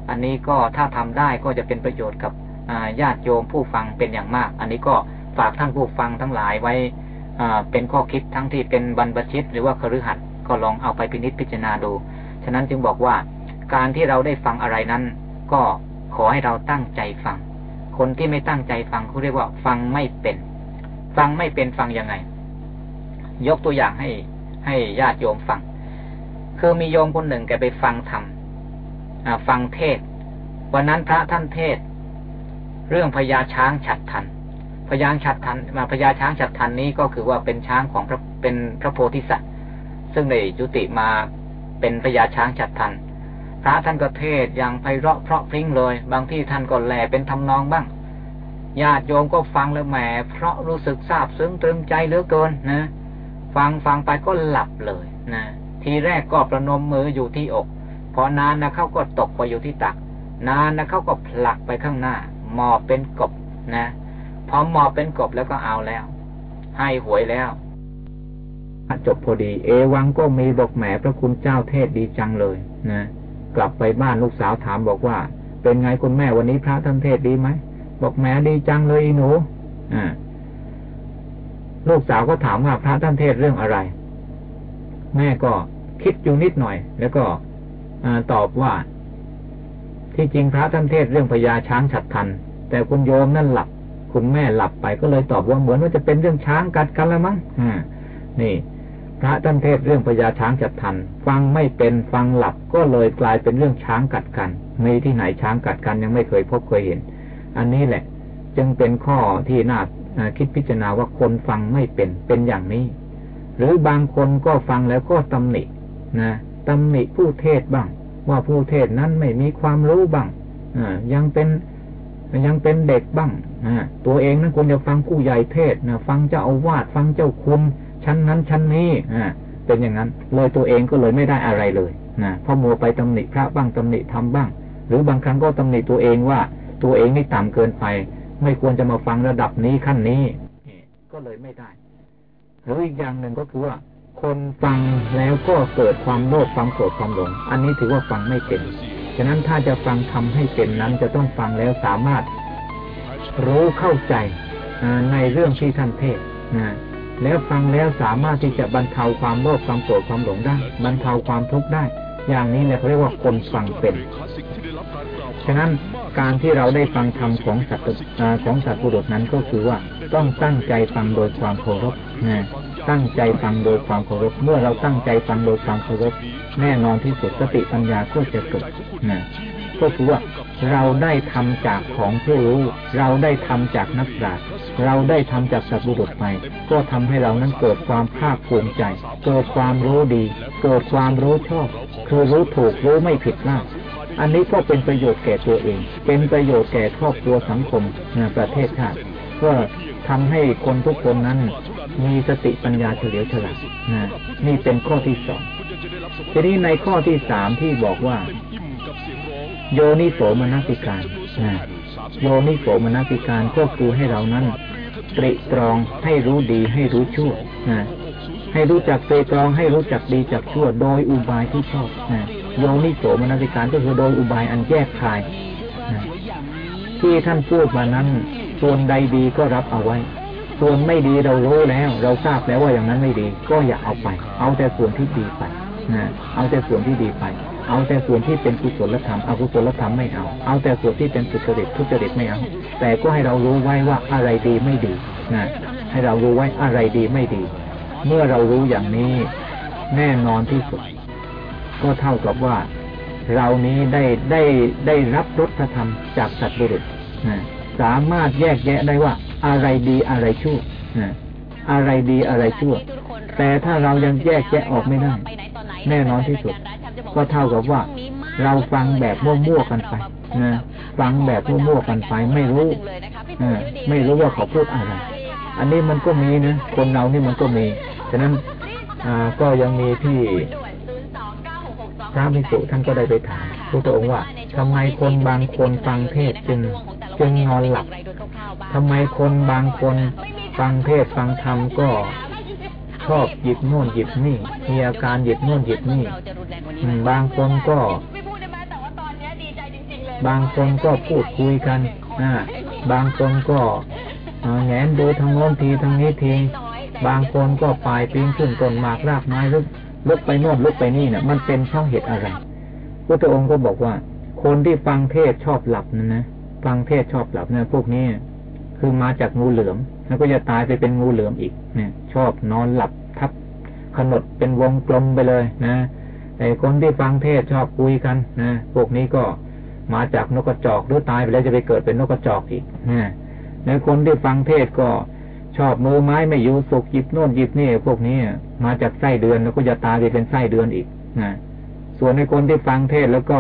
อันนี้ก็ถ้าทำได้ก็จะเป็นประโยชน์กับญาติโยมผู้ฟังเป็นอย่างมาก อันนี้ก็ฝากท่านผู้ฟังทั้งหลายไว้เป็นข้อคิดทั้งที่เป็นบรรพชิต หรือว่าคฤหัสถ์ก็ลองเอาไปพินิจพิจารณาดู ฉะนั้นจึงบอกว่าการที่เราได้ฟังอะไรนั้น ก็ขอให้เราตั้งใจฟัง คนที่ไม่ตั้งใจฟังเขาเรียกว่า ฟังไม่เป็น ฟังไม่เป็นฟังยังไง ยกตัวอย่างให้ ให้ญาติโยมฟัง คือมีโยมคนหนึ่งแกไปฟังธรรมฟังเทศ วันนั้นพระท่านเทศ เรื่องพญาช้างฉัดทันพญาฉัดทันมาพญาช้างฉัดทันนี้ก็คือว่าเป็นช้างของพระเป็นพระโพธิสัตว์ ซึ่งได้จุติมาเป็นพญาช้างฉัดทันพระท่านก็เทศอย่างไพเราะเพราะพริ้งเลย บางที่ท่านก็แหลเป็นทำนองบ้างญาติโยมก็ฟังแล้วแหมเพราะรู้สึกซาบซึ้งตรึงใจเหลือเกินนะ ฟังฟังไปก็หลับเลยนะทีแรกก็ประนมมืออยู่ที่อก พอนานนะเขาก็ตกไปอยู่ที่ตัก นานนะเขาก็ผลักไปข้างหน้า หมอบเป็นกบนะพอหมอบเป็นกบแล้วก็เอาแล้ว ให้หวยแล้วจบพอดี เอวังก็มีบอกแหมพระคุณเจ้าเทศดีจังเลยนะกลับไปบ้านลูกสาวถามบอกว่า เป็นไงคุณแม่วันนี้พระท่านเทศดีไหมบอกแม่ดีจังเลยหนูอ่า ลูกสาวก็ถามว่าพระท่านเทศเรื่องอะไร แม่ก็คิดอยู่นิดหน่อย แล้วก็ตอบว่า ที่จริงพระท่านเทศเรื่องพญาช้างฉัดทัน แต่คุณโยมนั่นหลับ คุณแม่หลับไปก็เลยตอบว่าเหมือนว่าจะเป็นเรื่องช้างกัดกันแล้วมั้งนี่ พระท่านเทศเรื่องพญาช้างฉัดทัน ฟังไม่เป็นฟังหลับก็เลยกลายเป็นเรื่องช้างกัดกันมีที่ไหนช้างกัดกันยังไม่เคยพบเคยเห็น อันนี้แหละ จึงเป็นข้อที่น่า คิดพิจารณาว่าคนฟังไม่เป็นเป็นอย่างนี้ หรือบางคนก็ฟังแล้วก็ตำหนินะตำหนิผู้เทศบ้าง ว่าผู้เทศนั้นไม่มีความรู้บ้างอ่ายังเป็นยังเป็นเด็กบ้างอ่าตัวเองนั้นควรจะฟังผู้ใหญ่เทศนะฟังเจ้าอาวาสฟังเจ้าคุณชั้นนั้นชั้นนี้อ่าเป็นอย่างนั้น เลยตัวเองก็เลยไม่ได้อะไรเลยนะพอมัวไปตำหนิพระบ้างตำหนิทำบ้าง หรือบางครั้งก็ตำหนิตัวเองว่าตัวเองนี่ต่ำเกินไป ไม่ควรจะมาฟังระดับนี้ขั้นนี้ก็เลยไม่ได้หรืออีกอย่างหนึ่งก็คือว่า คนฟังแล้วก็เกิดความโลภความโกรธความหลง อันนี้ถือว่าฟังไม่เป็น ฉะนั้นถ้าจะฟังทำให้เป็นนั้นจะต้องฟังแล้วสามารถ รู้เข้าใจในเรื่องที่ท่านเทศนะแล้วฟังแล้วสามารถที่จะบรรเทาความโลภความโกรธความหลงได้บรรเทาความทุกข์ได้ อย่างนี้แหละเขาเรียกว่าคนฟังเป็น ฉะนั้น การที่เราได้ฟังธรรมของสัตว์ของสัตว์บุรุษนั้นก็คือว่าต้องตั้งใจฟังโดยความเคารพนะตั้งใจฟังโดยความเคารพ เมื่อเราตั้งใจฟังโดยความเคารพ แน่นอนที่สุดสติปัญญาก็จะเกิดนะก็คือว่าเราได้ทำจากของผู้รู้ เราได้ทำจากนักปราชญ์เราได้ทำจากสัตว์บุรุษไป ก็ทำให้เรานั้นเกิดความภาคภูมิใจ เกิดความรู้ดี เกิดความรู้ชอบ คือรู้ถูกรู้ไม่ผิดพลาด อันนี้ก็เป็นประโยชน์แก่ตัวเอง เป็นประโยชน์แก่ครอบครัวสังคมประเทศชาติก็ทำให้คนทุกคนนั้นมีสติปัญญาเฉลียวฉลาดนะนี่เป็นข้อที่สองทีนี้ในข้อที่สามที่บอกว่า โยนิโสมนสิการนะโยนิโสมนสิการก็คือให้เรานั้นตริตรองให้รู้ดีให้รู้ชั่วนะให้รู้จักตริตรองให้รู้จักดีจักชั่ว โดยอุบายที่ชอบนะ โยนิโสมนสิการก็คือโดยอุบายอันแยกคายที่ท่านพูดมานั้นส่วนใดดีก็รับเอาไว้ ส่วนไม่ดีเรารู้แล้ว เราทราบแล้วว่าอย่างนั้นไม่ดี ก็อย่าเอาไป เอาแต่ส่วนที่ดีไปนะเอาแต่ส่วนที่ดีไป เอาแต่ส่วนที่เป็นกุศลธรรมอกุศลธรรมไม่เอา เอาแต่ส่วนที่เป็นสุจริตทุจริตไม่เอา แต่ก็ให้เรารู้ไว้ว่าอะไรดีไม่ดีนะให้เรารู้ไว้อะไรดีไม่ดี เมื่อเรารู้อย่างนี้ แน่นอนที่สุด ก็เท่ากับว่าเรานี้ได้ได้ได้รับรสธรรมจากสัตว์บุรุษนะสามารถแยกแยะได้ว่าอะไรดีอะไรชั่วนะอะไรดีอะไรชั่ว แต่ถ้าเรายังแยกแยะออกไม่ได้ แน่นอนที่สุด ก็เท่ากับว่า เราฟังแบบมั่วๆกันไปนะฟังแบบมั่วๆกันไปไม่รู้ไม่รู้ว่าเขาพูดอะไร อันนี้มันก็มีนะคนเรานี่มันก็มี ฉะนั้นก็ยังมีที่ พระมิสุท่านก็ได้ไปถามพระองค์ว่าทำไมคนบางคนฟังเทศจึงจึงนอนหลับทำไมคนบางคนฟังเทศฟังธรรมก็ชอบหยิบโน่นหยิบนี่มีอาการหยิบโน่นหยิบนี่บางคนก็บางคนก็พูดคุยกันนะบางคนก็แงนดูทางโน้นทีทางนี้ที บางคนก็ปลายปีนขึ้นต้นหมากรากไม้ลึก ลุกไปโน่นลุกไปนี่เนี่ยมันเป็นเพราะเหตุอะไรพระองค์ก็บอกว่า คนที่ฟังเทศชอบหลับนั่นะฟังเทศชอบหลับเนี่ยพวกนี้คือมาจากงูเหลือมแล้วก็จะตายไปเป็นงูเหลือมอีกเนี่ย ชอบนอนหลับทับขนดเป็นวงกลมไปเลยนะแต่คนที่ฟังเทศชอบคุยกันนะพวกนี้ก็มาจากนกกระจอกหรือตายไปแล้วจะไปเกิดเป็นนกกระจอกอีกนะในคนที่ฟังเทศก็ ชอบมือไม้ไม่อยู่สุกหยิบโน่นหยิบนี่พวกนี้มาจากไส้เดือนแล้วก็จะตายไปเป็นไส้เดือนอีกนะส่วนในคนที่ฟังเทศแล้วก็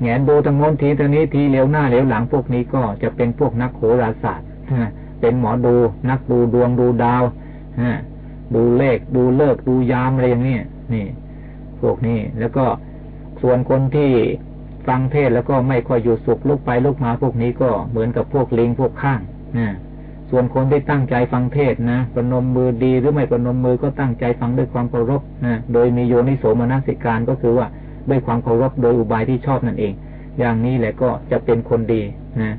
แงนดูทางโน้นทีทางนี้ทีเลี้ยวหน้าเลี้ยวหลังพวกนี้ก็จะเป็นพวกนักโหราศาสตร์เป็นหมอดู นักดูดวงดูดาวดูเลขดูเลิกดูยามอะไรอย่างนี้นี่ พวกนี้แล้วก็ส่วนคนที่ฟังเทศแล้วก็ไม่ค่อยอยู่สุขลุกไปลุกมาพวกนี้ก็เหมือนกับพวกลิงพวกข้างนะ ส่วนคนที่ตั้งใจฟังเทศนะประนมมือดีหรือไม่ประนมมือก็ตั้งใจฟังด้วยความเคารพนะโดยมีโยนิโสมนสิการก็คือว่าด้วยความเคารพโดยอุบายที่ชอบนั่นเอง อย่างนี้แหละก็จะเป็นคนดีนะ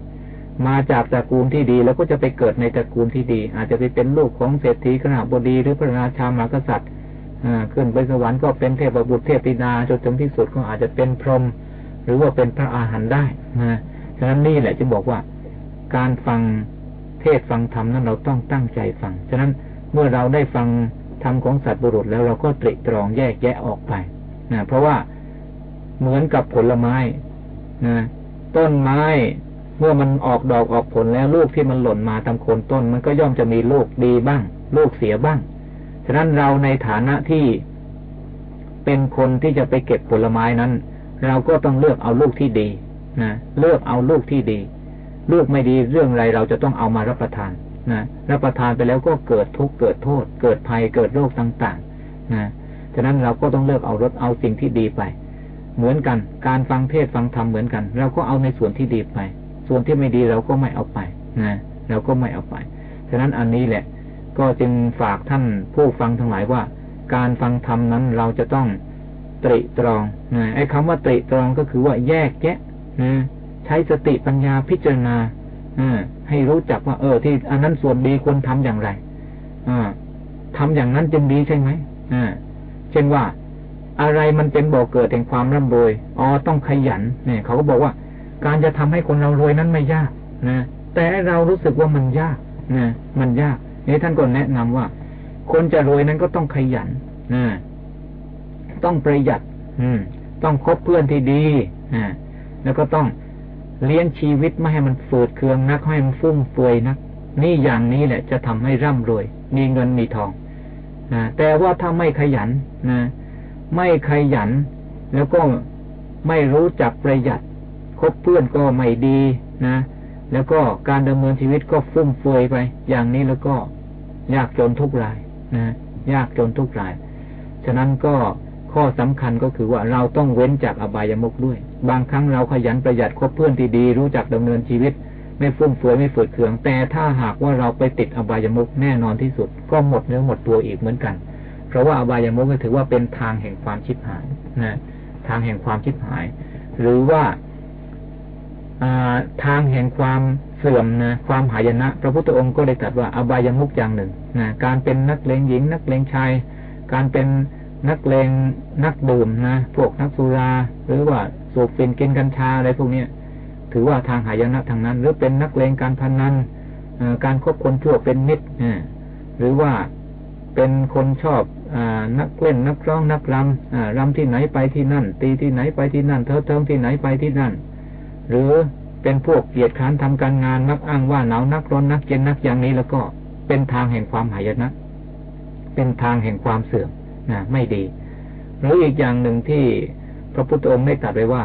มาจากตระกูลที่ดีแล้วก็จะไปเกิดในตระกูลที่ดี อาจจะไปเป็นลูกของเศรษฐีขณะบดีหรือพระราชามากษัตริย์ขึ้นไปสวรรค์ก็เป็นเทพบุตรเทพธิดาจนถึงที่สุดก็อาจจะเป็นพรหมหรือว่าเป็นพระอาหารได้นะฉะนั้นนี่แหละจะบอกว่า การฟัง เทศฟังธรรมนั้นเราต้องตั้งใจฟัง ฉะนั้นเมื่อเราได้ฟังธรรมของสัตว์บุรุษแล้วเราก็ตริตรองแยกแยะออกไปนะเพราะว่าเหมือนกับผลไม้นะต้นไม้เมื่อมันออกดอกออกผลแล้วลูกที่มันหล่นมาตามโคนต้น มันก็ย่อมจะมีลูกดีบ้าง ลูกเสียบ้าง ฉะนั้นเราในฐานะที่เป็นคนที่จะไปเก็บผลไม้นั้น เราก็ต้องเลือกเอาลูกที่ดีนะเลือกเอาลูกที่ดี ลูกไม่ดีเรื่องอะไรเราจะต้องเอามารับประทานนะรับประทานไปแล้วก็เกิดทุกข์เกิดโทษ เกิดภัยเกิดโรคต่างๆนะฉะนั้นเราก็ต้องเลือกเอารถเอาสิ่งที่ดีไป เหมือนกัน การฟังเทศฟังธรรมเหมือนกัน เราก็เอาในส่วนที่ดีไป ส่วนที่ไม่ดีเราก็ไม่เอาไปนะเราก็ไม่เอาไป ฉะนั้นอันนี้แหละ ก็จึงฝากท่านผู้ฟังทั้งหลายว่า การฟังธรรมนั้นเราจะต้องตริตรองนะไอ้คำว่าตริตรองก็คือว่าแยกแยะนะ ใช้สติปัญญาพิจารณาให้รู้จักว่า เออ ที่อันนั้นส่วนดีควรทำอย่างไรอทำอย่างนั้นจึงดีใช่ไหมเช่นว่า อะไรมันเป็นบ่อเกิดแห่งความร่ำรวยอ๋อต้องขยัน เนี่ย เขาก็บอกว่า การจะทำให้คนเรารวยนั้นไม่ยากนะแต่เรารู้สึกว่ามันยากนะมันยากนี่ท่านก็แนะนำว่า คนจะรวยนั้นก็ต้องขยันนะต้องประหยัด อืม ต้องคบเพื่อนที่ดีอ่าแล้วก็ต้อง เลี้ยงชีวิตไม่ให้มันฝืดเคืองนักให้มันฟุ่มเฟือยนัก นี่อย่างนี้แหละจะทำให้ร่ำรวย มีเงินมีทองนะแต่ว่าถ้าไม่ขยันนะไม่ขยัน แล้วก็ไม่รู้จักประหยัด คบเพื่อนก็ไม่ดีนะ แล้วก็การดำเนินชีวิตก็ฟุ่มเฟือยไป อย่างนี้แล้วก็ยากจนทุกรายนะยากจนทุกราย ฉะนั้นก็ข้อสำคัญก็คือว่าเราต้องเว้นจากอบายมุกด้วย บางครั้งเราขยันประหยัดคบเพื่อนที่ดีรู้จักดำเนินชีวิต ไม่ฟุ่มเฟือยไม่ฝืดเคือง แต่ถ้าหากว่าเราไปติดอบายมุกแน่นอนที่สุด ก็หมดเนื้อหมดตัวอีกเหมือนกัน เพราะว่าอบายมุกก็ถือว่าเป็นทางแห่งความชิบหายนะทางแห่งความชิบหาย หรือว่าทางแห่งความเสื่อมนะความหายนะ พระพุทธองค์ก็ได้ตรัสว่าอบายมุกอย่างหนึ่งนะการเป็นนักเลงหญิง นักเลงชายการเป็นนักเลงนักดื่มนะพวกนักสุรา หรือว่า สูบฟินกินกัญชาอะไรพวกนี้ถือว่าทางหายนะทางนั้น หรือเป็นนักเลงการพนนันการคบคนชั่วเป็นมิตรหรือว่าเป็นคนชอบอนักเล่นนักร้องนักรำรำที่ไหนไปที่นั่น ตีที่ไหนไปที่นั่น เทิดเทิงที่ไหนไปที่นั่น หรือเป็นพวกเกียรติค้านทำการงานนักอ้างว่าหนาวนักร้อนนักเย็นนักอย่างนี้แล้วก็เป็นทางแห่งความหายนะ เป็นทางแห่งความเสื่อมนะไม่ดี หรืออีกอย่างหนึ่งที่ ระพุทธองค์ได้ตรัสไว้ว่า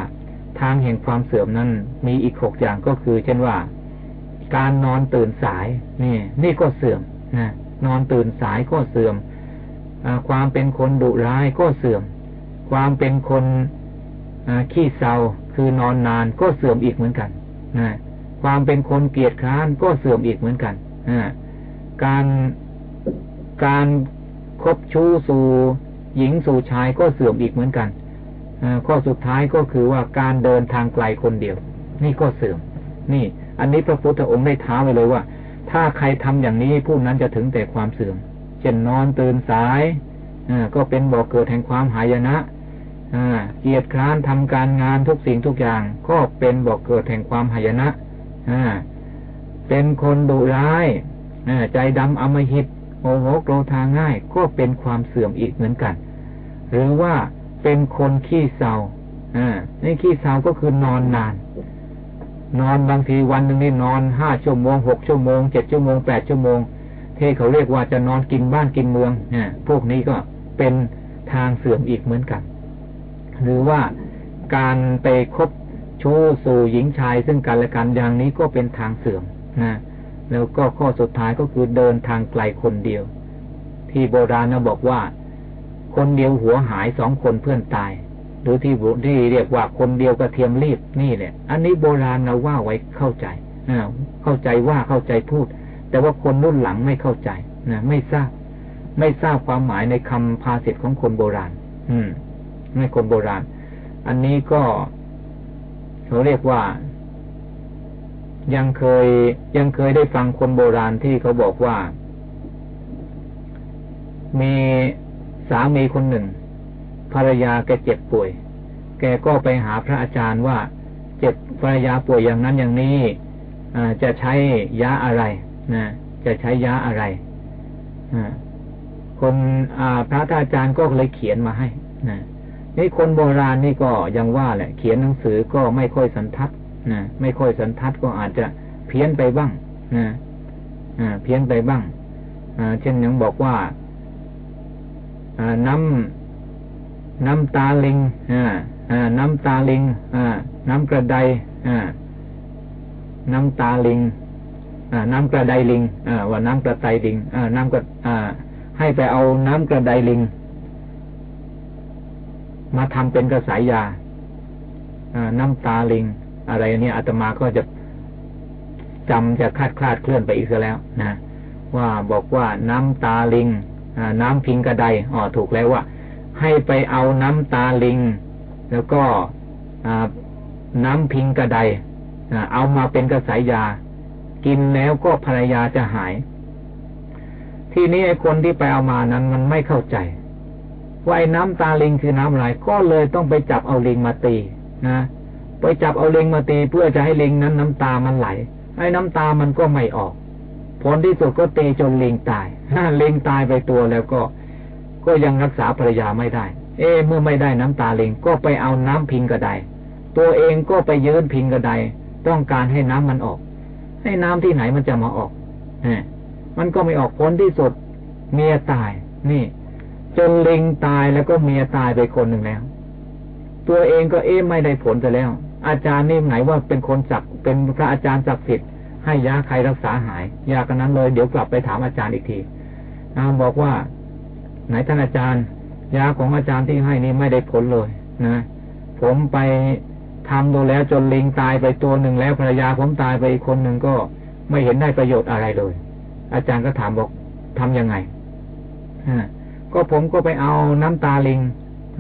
ทางแห่งความเสื่อมนั้นมีอีกหกอย่างก็คือ เช่นว่า การนอนตื่นสายนี่นี่ก็เสื่อมนะนอนตื่นสายก็เสื่อมอความเป็นคนดุร้ายก็เสื่อม ความเป็นคนขี้เศร้าคือนอนนานก็เสื่อมอีกเหมือนกันนะความเป็นคนเกียจคร้านก็เสื่อมอีกเหมือนกันการการคบชู้สู่หญิงสู่ชายก็เสื่อมอีกเหมือนกัน ข้อสุดท้ายก็คือว่าการเดินทางไกลคนเดียว นี่ก็เสื่อม นี่ อันนี้พระพุทธองค์ได้ท้าไว้เลยว่า ถ้าใครทำอย่างนี้ผู้นั้นจะถึงแต่ความเสื่อม เช่นนอนตื่นสายก็เป็นบ่อกเกิดแห่งความหายนะเกียรติคร้านทำการงานทุกสิ่งทุกอย่าง ก็เป็นบ่อกเกิดแห่งความหายนะเป็นคนดุร้ายใจดำอมหิตโมโหโกรธาง่าย ก็เป็นความเสื่อมอีกเหมือนกัน หรือว่า เป็นคนขี้เศร้าอ่านี่ขี้เศร้าก็คือนอนนาน นอนบางทีวันหนึ่งนี่นอนห้าชั่วโมงหกชั่วโมงเจ็ดชั่วโมงแปดชั่วโมงที่เขาเรียกว่าจะนอนกินบ้านกินเมืองเนี่ยพวกนี้ก็เป็นทางเสื่อมอีกเหมือนกัน หรือว่าการไปคบชู้สู่หญิงชายซึ่งกันและกันอย่างนี้ก็เป็นทางเสื่อมนะแล้วก็ข้อสุดท้ายก็คือเดินทางไกลคนเดียว ที่โบราณนะบอกว่า คนเดียวหัวหายสองคนเพื่อนตาย หรือที่ที่เรียกว่าคนเดียวกระเทียมรีบนี่แหละ อันนี้โบราณเราว่าไว้เข้าใจเข้าใจว่าเข้าใจพูด แต่ว่าคนรุ่นหลังไม่เข้าใจนะไม่ทราบ ไม่ทราบความหมายในคำภาษิตของคนโบราณ อืมไม่คนโบราณ อันนี้ก็เขาเรียกว่า ยังเคย ยังเคยได้ฟังคนโบราณที่เขาบอกว่า มี สามีคนหนึ่ง ภรรยาแกเจ็บป่วย แกก็ไปหาพระอาจารย์ว่า เจ็บภรรยาป่วยอย่างนั้นอย่างนี้จะใช้ยาอะไรนะจะใช้ยาอะไรคนพระอาจารย์ก็เลยเขียนมาให้นะนี่คนโบราณนี่ก็ยังว่าแหละ เขียนหนังสือก็ไม่ค่อยสันทัดนะไม่ค่อยสันทัดก็อาจจะเพี้ยนไปบ้างนะเพี้ยนไปบ้างเช่นยังบอกว่า น้ำน้ำตาลิงน้ำตาลิงน้ำกระไดน้ำตาลิงน้ำกระไดลิงว่าน้ำกระไตลิงน้ำกระให้ไปเอาน้ำกระไดลิง มาทำเป็นกระสายยาน้ำตาลิง อะไรเนี่ยอาตมาก็จะจำจะคลาดคลาดเคลื่อนไปอีกแล้วนะว่าบอกว่าน้ำตาลิง น้ำพิงกระไดอ๋อถูกแล้วว่าให้ไปเอาน้ำตาลิง แล้วก็น้ำพิงกระไดเอามาเป็นกระสายยา กินแล้วก็ภรรยาจะหาย ทีนี้ไอ้คนที่ไปเอามานั้นมันไม่เข้าใจว่าไอ้น้ำตาลิงคือน้ำอะไรก็เลยต้องไปจับเอาลิงมาตีนะไปจับเอาลิงมาตีเพื่อจะให้ลิงนั้นน้ำตามันไหลไอ้น้ำตามันก็ไม่ออก ผลที่สุดก็เตีจนลิงตายถ้าลิงตายไปตัวแล้วก็ ก็ยังรักษาภรรยาไม่ได้ เอ๊เมื่อไม่ได้น้ำตาลิงก็ไปเอาน้ำพิงกระไดตัวเองก็ไปยืนพิงกระไดต้องการให้น้ำมันออก ให้น้ำที่ไหนมันจะมาออกเมันก็ไม่ออกผลที่สุด เมียตาย นี่ จนลิงตายแล้วก็เมียตายไปคนหนึ่งแล้ว ตัวเองก็เอ๊ไม่ได้ผลไปแล้ว อาจารย์นี่ไหนว่าเป็นคนศักเป็นพระอาจารย์ศักดิ์สิทธิ์ ให้ยาใครรักษาหาย ยากันนั้นเลยเดี๋ยวกลับไปถามอาจารย์อีกทีนาบอกว่า ไหนท่านอาจารย์ ยาของอาจารย์ที่ให้นี่ไม่ได้ผลเลยนะผมไปทำดูแล้วจนลิงตายไปตัวหนึ่งแล้วภรรยาผมตายไปอีกคนหนึ่งก็ไม่เห็นได้ประโยชน์อะไรเลย อาจารย์ก็ถามบอกทํำยังไงก็ผมก็ไปเอาน้ำตาลิง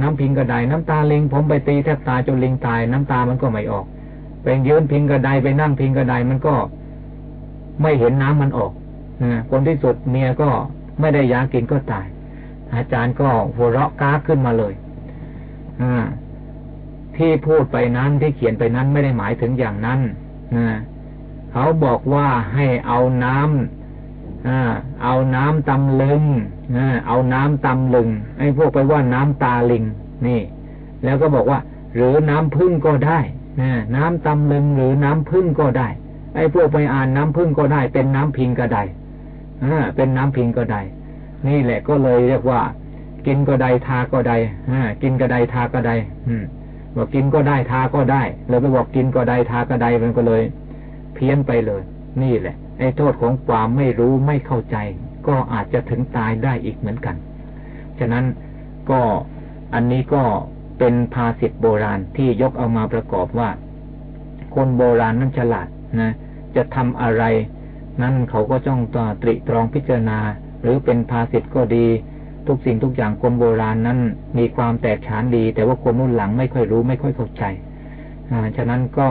น้ำพิงกระไดน้ำตาลิง ผมไปตีแทบตายจนลิงตาย น้ำตามันก็ไม่ออกไปยืนพิงกระไดไปนั่งพิงกระไดมันก็ ไม่เห็นน้ำมันออกคนที่สุดเมียก็ไม่ได้ยากินก็ตาย อาจารย์ก็หัวเราะก้าขึ้นมาเลยอที่พูดไปนั้นที่เขียนไปนั้นไม่ได้หมายถึงอย่างนั้นนะเขาบอกว่าให้เอาน้ำเอาน้ำตำลึงเอาน้ำตำลึงไอ้พวกไปว่าน้ำตาลิง นี่ แล้วก็บอกว่า หรือน้ำพึ่งก็ได้น้ำตำลึงหรือน้ำพึ่งก็ได้ ไอ้พวกไปอ่านน้ำพึ่งก็ได้ เป็นน้ำพิงก็ได้เป็นน้ำพิงก็ได้ นี่แหละก็เลยเรียกว่า กินก็ได้ทาก็ได้กินก็ได้ทาก็ได้บอกกินก็ได้ทาก็ได้เลยไปบอกกินก็ได้ทาก็ได้มันก็เลย เพี้ยนไปเลย นี่แหละ ไอ้โทษของความไม่รู้ไม่เข้าใจ ก็อาจจะถึงตายได้อีกเหมือนกัน ฉะนั้นก็อันนี้ก็เป็นภาษิตโบราณที่ยกเอามาประกอบว่า คนโบราณนั้นฉลาด นะจะทำอะไร นั้นเขาก็จ้องตตริตรองพิจารณา หรือเป็นภาษิตก็ดี ทุกสิ่งทุกอย่างคนโบราณนั้นมีความแตกฉานดี แต่ว่าคนรุ่นหลังไม่ค่อยรู้ไม่ค่อยเข้าใจอ่าฉะนั้นก็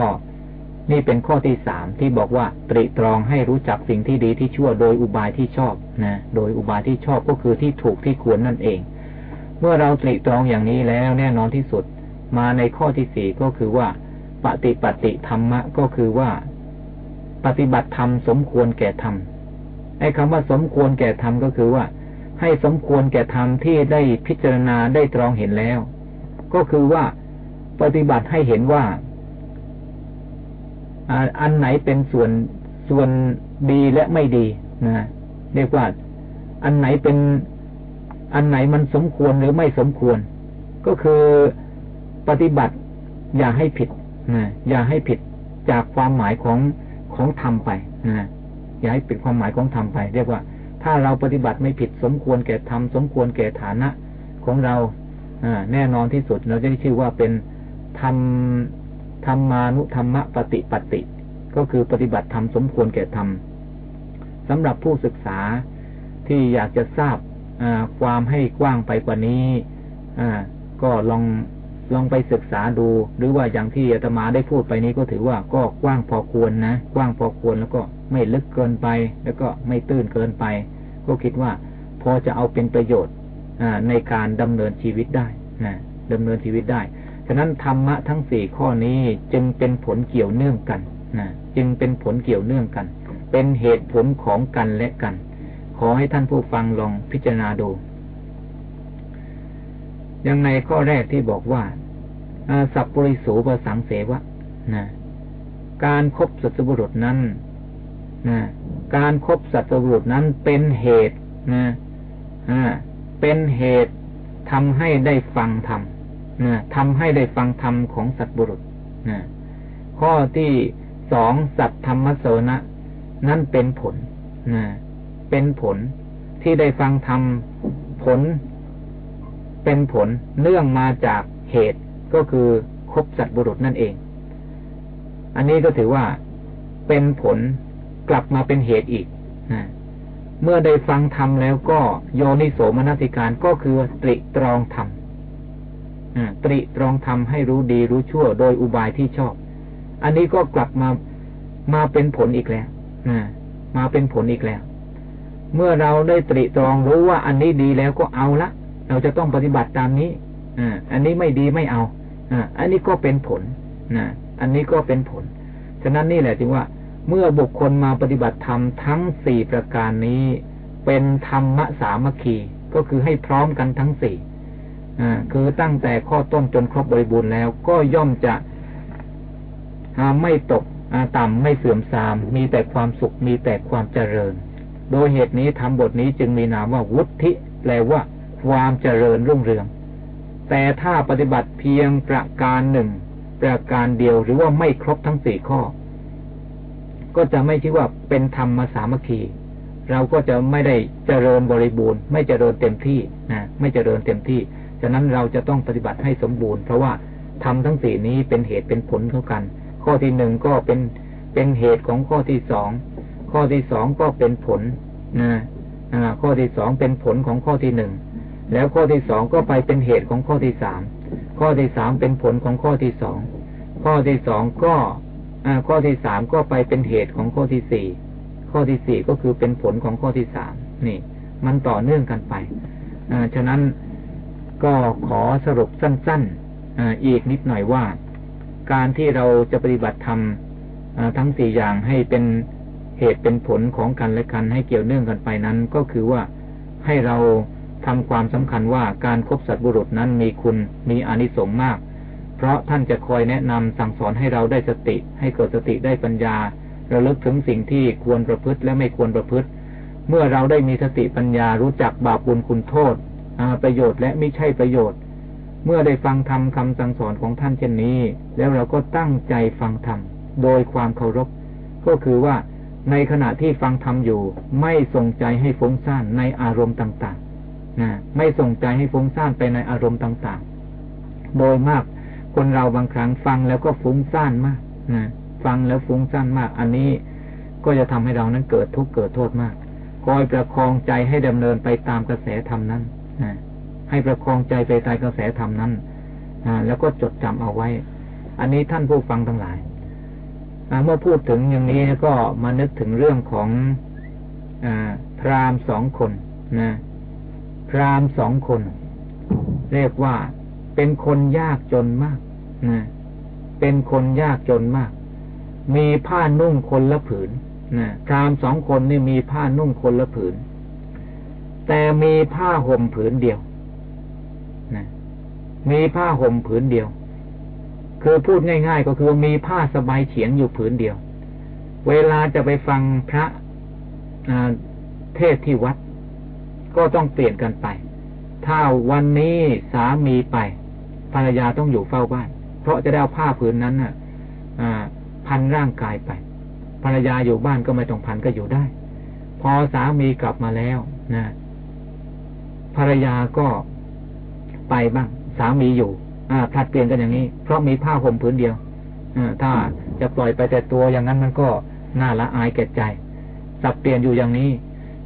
นี่เป็นข้อที่สามที่บอกว่าตริตรองให้รู้จักสิ่งที่ดีที่ชั่วโดยอุบายที่ชอบนะโดยอุบายที่ชอบก็คือที่ถูกที่ควรนั่นเอง เมื่อเราตริตรองอย่างนี้แล้วแน่นอนที่สุด มาในข้อที่สี่ก็คือว่าปฏิปฏิธรรมะก็คือว่า ปฏิบัติธรรมสมควรแก่ธรรมไอ้คำว่าสมควรแก่ธรรมก็คือว่า ให้สมควรแก่ธรรมที่ได้พิจารณาได้ตรองเห็นแล้ว ก็คือว่าปฏิบัติให้เห็นว่า อันไหนเป็นส่วนส่วนดีและไม่ดีนะเรียกว่า อันไหนเป็นอันไหนมันสมควรหรือไม่สมควร ก็คือปฏิบัติอย่าให้ผิดนะอย่าให้ผิดจากความหมายของ ของธรรมไปนะอย่าให้เป็นความหมายของธรรมไป เรียกว่า ถ้าเราปฏิบัติไม่ผิดสมควรแก่ธรรมสมควรแก่ฐานะของเราแน่นอนที่สุดเราจะได้ชื่อว่าเป็นธรรมธรรมานุธรรมปฏิปฏิก็คือปฏิบัติธรรมสมควรแก่ธรรมสำหรับผู้ศึกษาที่อยากจะทราบความให้กว้างไปกว่านี้ก็ลอง ลองไปศึกษาดู หรือว่าอย่างที่อาตมาได้พูดไปนี้ก็ถือว่าก็กว้างพอควรนะกว้างพอควรแล้วก็ไม่ลึกเกินไป แล้วก็ไม่ตื้นเกินไป ก็คิดว่าพอจะเอาเป็นประโยชน์ในการดำเนินชีวิตได้นะดำเนินชีวิตได้ฉะนั้นธรรมะทั้งสี่ข้อนี้จึงเป็นผลเกี่ยวเนื่องกันนะจึงเป็นผลเกี่ยวเนื่องกัน เป็นเหตุผลของกันและกัน ขอให้ท่านผู้ฟังลองพิจารณาดูอย่างในข้อแรกที่บอกว่า สัพปริสูปสังเสวะนะการครบสัตบุรุษนั้นนะการครบสัตบุรุษนั้นเป็นเหตุนะเป็นเหตุทำให้ได้ฟังธรรมนะทำให้ได้ฟังธรรมของสัตบุรุษนะข้อที่สองสัตธรรมโสนะนั่นเป็นผลนะเป็นผลที่ได้ฟังธรรมผล เป็นผลเนื่องมาจากเหตุ ก็คือคบสัตบุรุษนั่นเอง อันนี้ก็ถือว่าเป็นผลกลับมาเป็นเหตุอีกนะเมื่อได้ฟังธรรมแล้วก็โยนิโสมนสิการก็คือตริตรองธรรมตริตรองธรรมให้รู้ดีรู้ชั่วโดยอุบายที่ชอบ อันนี้ก็กลับมามาเป็นผลอีกแล้วมาเป็นผลอีกแล้ว เมื่อเราได้ตริตรองรู้ว่าอันนี้ดีแล้วก็เอาละ เราจะต้องปฏิบัติตามนี้อ่าอันนี้ไม่ดีไม่เอา อ่าอันนี้ก็เป็นผลนะอันนี้ก็เป็นผล ฉะนั้นนี่แหละจึงว่า เมื่อบุคคลมาปฏิบัติธรรมทั้งสี่ประการนี้ เป็นธรรมะสามัคคีก็คือให้พร้อมกันทั้งสี่คือตั้งแต่ข้อต้นจนครบบริบูรณ์แล้ว ก็ย่อมจะไม่ตกต่ำไม่เสื่อมทราม มีแต่ความสุขมีแต่ความเจริญ โดยเหตุนี้ทำบทนี้จึงมีนามว่าวุฒิแปลว่า ความเจริญรุ่งเรือง แต่ถ้าปฏิบัติเพียงประการหนึ่ง ประการเดียวหรือว่าไม่ครบทั้งสี่ข้อ ก็จะไม่ชื่อว่าเป็นธรรมสามัคคีเราก็จะไม่ได้เจริญบริบูรณ์ ไม่เจริญเต็มที่นะไม่เจริญเต็มที่ ฉะนั้นเราจะต้องปฏิบัติให้สมบูรณ์ เพราะว่าทำทั้งสี่นี้เป็นเหตุเป็นผลเท่ากัน ข้อที่หนึ่งก็เป็นเป็นเหตุของข้อที่สองข้อที่สองก็เป็นผลนะข้อที่สองเป็นผลของข้อที่หนึ่ง แล้วข้อที่สองก็ไปเป็นเหตุของข้อที่สามข้อที่สามเป็นผลของข้อที่สองข้อที่สองก็ข้อที่สามก็ไปเป็นเหตุของข้อที่สี่ข้อที่สี่ก็คือเป็นผลของข้อที่สามนี่ มันต่อเนื่องกันไปฉะนั้นก็ขอสรุปสั้นๆอีกนิดหน่อยว่า การที่เราจะปฏิบัติธรรมทั้งสี่อย่างให้เป็นเหตุเป็นผลของกันและกันให้เกี่ยวเนื่องกันไปนั้น ก็คือว่าให้เรา ทำความสำคัญว่าการครบสัตบุรุษนั้นมีคุณมีอนิสงส์มาก เพราะท่านจะคอยแนะนำสั่งสอนให้เราได้สติ ให้เกิดสติได้ปัญญาระลึกถึงสิ่งที่ควรประพฤติและไม่ควรประพฤติ เมื่อเราได้มีสติปัญญารู้จักบาปบุญคุณโทษประโยชน์และไม่ใช่ประโยชน์ เมื่อได้ฟังธรรมคำสั่งสอนของท่านเช่นนี้ แล้วเราก็ตั้งใจฟังธรรมโดยความเคารพ ก็คือว่าในขณะที่ฟังธรรมอยู่ ไม่ส่งใจให้ฟุ้งซ่านในอารมณ์ต่างนะ ไม่ส่งใจให้ฟุ้งซ่านไปในอารมณ์ต่างๆ โดยมากคนเราบางครั้งฟังแล้วก็ฟุ้งซ่านมากนะฟังแล้วฟุ้งซ่านมาก อันนี้ก็จะทำให้เรานั้นเกิดทุกข์เกิดโทษมากคอยประคองใจให้ดำเนินไปตามกระแสธรรมนั้นนะให้ประคองใจไปตามกระแสธรรมนั้นแล้วก็จดจำเอาไว้ อันนี้ท่านผู้ฟังทั้งหลายเมื่อพูดถึงอย่างนี้ก็มานึกถึงเรื่องของอพราหมณ์สองคนนะ พราหมณ์สองคน เรียกว่าเป็นคนยากจนมากนะเป็นคนยากจนมาก มีผ้านุ่งคนละผืนนะพราหมณ์สองคนนี่มีผ้านุ่งคนละผืน แต่มีผ้าห่มผืนเดียวนะมีผ้าห่มผืนเดียว คือพูดง่าย ๆ ก็คือมีผ้าสบายเฉียงอยู่ผืนเดียว เวลาจะไปฟังพระเทศที่วัด ก็ต้องเปลี่ยนกันไป ถ้าวันนี้สามีไป ภรรยาต้องอยู่เฝ้าบ้าน เพราะจะได้เอาผ้าผืนนั้นน่ะพันร่างกายไป ภรรยาอยู่บ้านก็ไม่ต้องพันก็อยู่ได้ พอสามีกลับมาแล้วนะภรรยาก็ไปบ้าง สามีอยู่อ่าผลัดเปลี่ยนกันอย่างนี้ เพราะมีผ้าห่มผืนเดียวอถ้าจะปล่อยไปแต่ตัวอย่างนั้นมันก็น่าละอายแก่ใจ สับเปลี่ยนอยู่อย่างนี้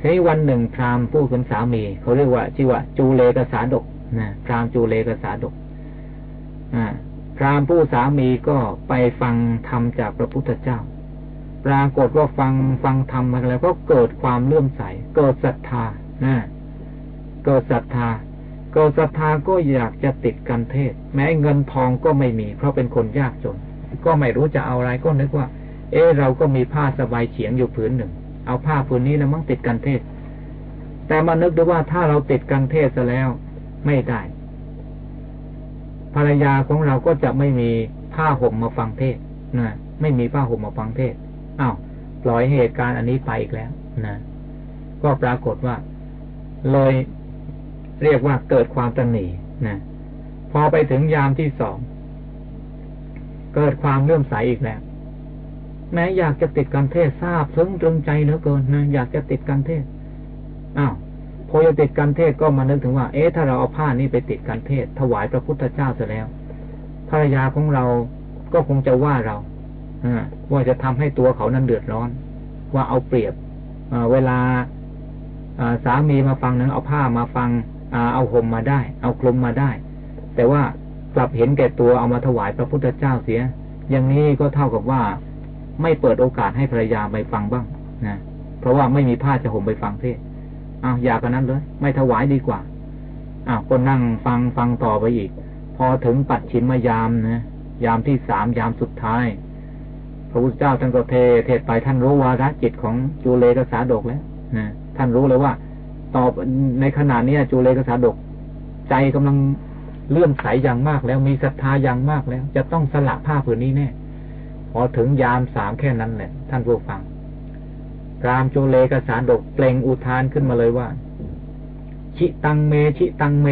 ทีนี้วันหนึ่งพราหมณ์ผู้เป็นสามีเขาเรียกว่าชื่อว่า จูเลกสาดกนะพราหมณ์จูเลกสาดกพราหมณ์ผู้สามีก็ไปฟังธรรมจากพระพุทธเจ้า ปรากฏว่าฟังฟังธรรมมาแล้วก็เกิดความเลื่อมใส เกิดศรัทธานะเกิดศรัทธา เกิดศรัทธาก็อยากจะติดกันเทศ แม้เงินทองก็ไม่มี เพราะเป็นคนยากจน ก็ไม่รู้จะเอาอะไรก็นึกว่า เออเราก็มีผ้าสบายเฉียงอยู่ผืนหนึ่ง เอาผ้าผืนนี้แล้วมั่งติดกันเทศ แต่มานึกดูว่าถ้าเราติดกันเทศซะแล้วไม่ได้ ภรรยาของเราก็จะไม่มีผ้าห่มมาฟังเทศนะไม่มีผ้าห่มมาฟังเทศอ้าวปล่อยเหตุการณ์อันนี้ไปอีกแล้วนะก็ปรากฏว่า เลยเรียกว่าเกิดความตนหนีนะพอไปถึงยามที่สองเกิดความเลื่อมใสอีกแล้ว แม้อยากจะติดกันเทศทราบซึ้งตรึงใจเหลือเกินนะอยากจะติดกันเทศอ้าวพอจะติดกันเทศก็มานึกถึงว่า เอ๊ะถ้าเราเอาผ้านี้ไปติดกันเทศ ถวายพระพุทธเจ้าเสร็จแล้ว ภรรยาของเราก็คงจะว่าเราอว่าจะทำให้ตัวเขานั้นเดือดร้อน ว่าเอาเปรียบเวลาสามีมาฟังนั้นเอาผ้ามาฟังเอาห่มมาได้ เอาคลุมมาได้ แต่ว่ากลับเห็นแก่ตัวเอามาถวายพระพุทธเจ้าเสีย อย่างนี้ก็เท่ากับว่า ไม่เปิดโอกาสให้ภรรยาไปฟังบ้างนะเพราะว่าไม่มีผ้าจะห่มไปฟังเทศอ้าวอยากกันนั้นเลย ไม่ถวายดีกว่าอ้าวก็นั่งฟังฟังต่อไปอีก พอถึงปัดฉิมมายามนะยามที่สามยามสุดท้าย พระพุทธเจ้าท่านก็เทเทศไปท่านรู้วาระจิตของจูเลกษาดกแล้วนะท่านรู้เลยว่าตอบในขณะนี้จูเลกษาดก ใจกำลังเลื่อมใสอย่างมากแล้วมีศรัทธาอย่างมากแล้ว จะต้องสละผ้าผืนนี้แน่ อถึงยามสามแค่นั้นแหละท่านผู้ฟังรามจูเลกษาดกเปล่งอุทานขึ้นมาเลยว่า ชิตังเม ชิตังเม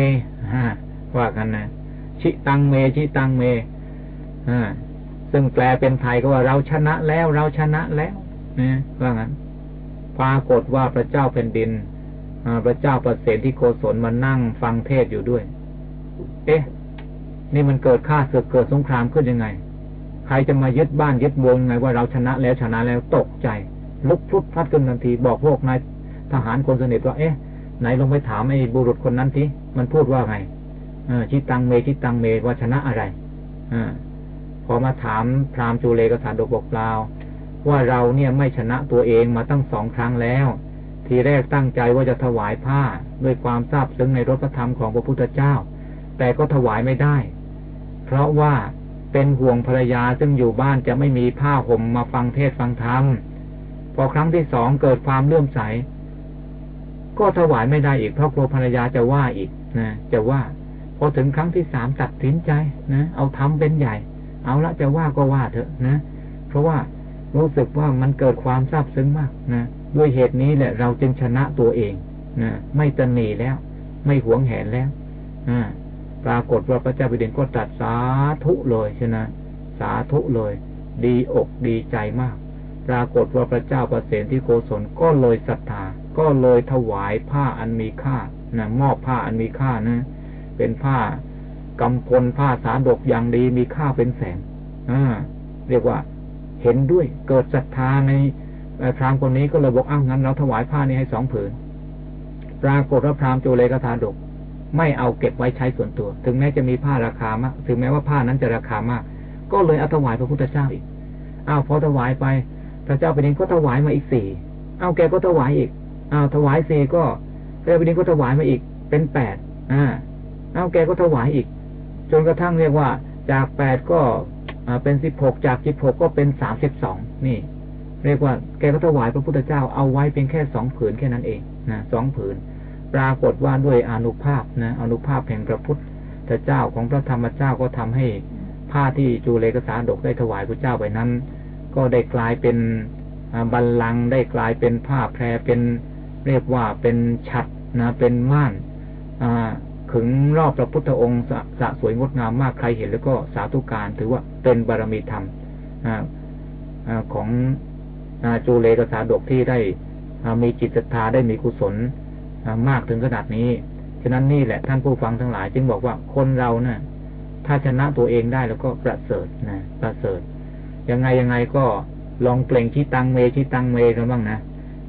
ฮะว่ากันนะชิตังเม ชิตังเมฮะซึ่งแปลเป็นไทยก็ว่าเราชนะแล้วเราชนะแล้วนะว่างั้นปรากฏว่าพระเจ้าเป็นดินพระเจ้าประเสฐที่โกศลมานั่งฟังเทศอยู่ด้วย เอ๊ะ นี่มันเกิดฆ่าศึกเกิดสงครามขึ้นยังไง ใครจะมายึดบ้านยึดเมืองไงว่าเราชนะแล้วชนะแล้วตกใจ ลุกพุดพัดขึ้นทันที บอกพวกนายทหารคนสนิทว่าเอ๊ะไหนลงไปถามไอ้บุรุษคนนั้นทีมันพูดว่าไงอชิตังเมชิตังเมว่าชนะอะไรอพอมาถามพราหมณ์จูเลกษาดกบอกเปล่าว่าเราเนี่ยไม่ชนะตัวเองมาตั้งสองครั้งแล้ว ทีแรกตั้งใจว่าจะถวายผ้าด้วยความทราบซึ้งในรสธรรมของพระพุทธเจ้า แต่ก็ถวายไม่ได้ เพราะว่า เป็นห่วงภรรยาซึ่งอยู่บ้านจะไม่มีผ้าห่มมาฟังเทศฟังธรรม พอครั้งที่สองเกิดความเลื่อมใส ก็ถวายไม่ได้อีกเพราะกลัวภรรยาจะว่าอีกนะจะว่า พอถึงครั้งที่สามตัดสินใจนะเอาทำเป็นใหญ่ เอาละจะว่าก็ว่าเถอะนะ เพราะว่ารู้สึกว่ามันเกิดความซาบซึ้งมากนะด้วยเหตุนี้แหละเราจึงชนะตัวเองนะไม่ตนีแล้ว ไม่หวงแหนแล้วอนะ ปรากฏว่าพระเจ้าแผ่นดินก็ตรัสสาธุเลยใช่ไหมสาธุเลย ดีอกดีใจมาก ปรากฏว่าพระเจ้าประเสนที่โกศลก็เลยศรัทธาก็เลยถวายผ้าอันมีค่านะมอบผ้าอันมีค่านะ เป็นผ้ากำพลผ้าสาดกอย่างดีมีค่าเป็นแสนอ่าเรียกว่า เห็นด้วยเกิดศรัทธาในพราหมณ์คนนี้ก็เลยบอกอ้าวงั้นเราถวายผ้านี้ให้สองผืน ปรากฏว่าพราหมณ์โจเลกทาดก ไม่เอาเก็บไว้ใช้ส่วนตัว ถึงแม้จะมีผ้าราคามาก ถึงแม้ว่าผ้านั้นจะราคามาก ก็เลยเอาถวายพระพุทธเจ้าอีกอ้าวพอถวายไป พระเจ้าแผ่นดินก็ถวายมาอีกสี่เอาแกก็ถวายอีกอ้าวถวายสี่ก็พระเจ้าแผ่นดินก็ถวายมาอีก เป็นแปดอ่าเอาแกก็ถวายอีก จนกระทั่งเรียกว่า จากแปดก็เป็นสิบหกจากสิบหกก็เป็นสามสิบสองนี่ เรียกว่า แกก็ถวายพระพุทธเจ้าเอาไว้เป็นแค่สองผืนแค่นั้นเองนะสองผืน ปรากฏว่าด้วยอนุภาพนะอนุภาพแห่งพระพุทธเจ้าของพระธรรมเจ้าก็ทำให้ผ้าที่จูเลกสาดกได้ถวายพระเจ้าไปนั้น ก็ได้กลายเป็นบัลลังได้กลายเป็นผ้าแพรเป็นเรียกว่าเป็นฉัดนะเป็นม่านขึงรอบพระพุทธองค์สสะสวยงดงามมากใครเห็นแล้วก็สาธุการถือว่าเป็นบารมีธรรมอของจูเลกษาดกที่ได้มีจิตศรัทธาได้มีกุศล มากถึงขนาดนี้ ฉะนั้นนี่แหละท่านผู้ฟังทั้งหลาย จึงบอกว่าคนเราเนะ่ะ ถ้าชนะตัวเองได้แล้วก็ประเสริฐนะประเสริฐ ยังไงยังไงก็ลองเปล่งที่ตังเมที่ตังเมกันบ้างนะ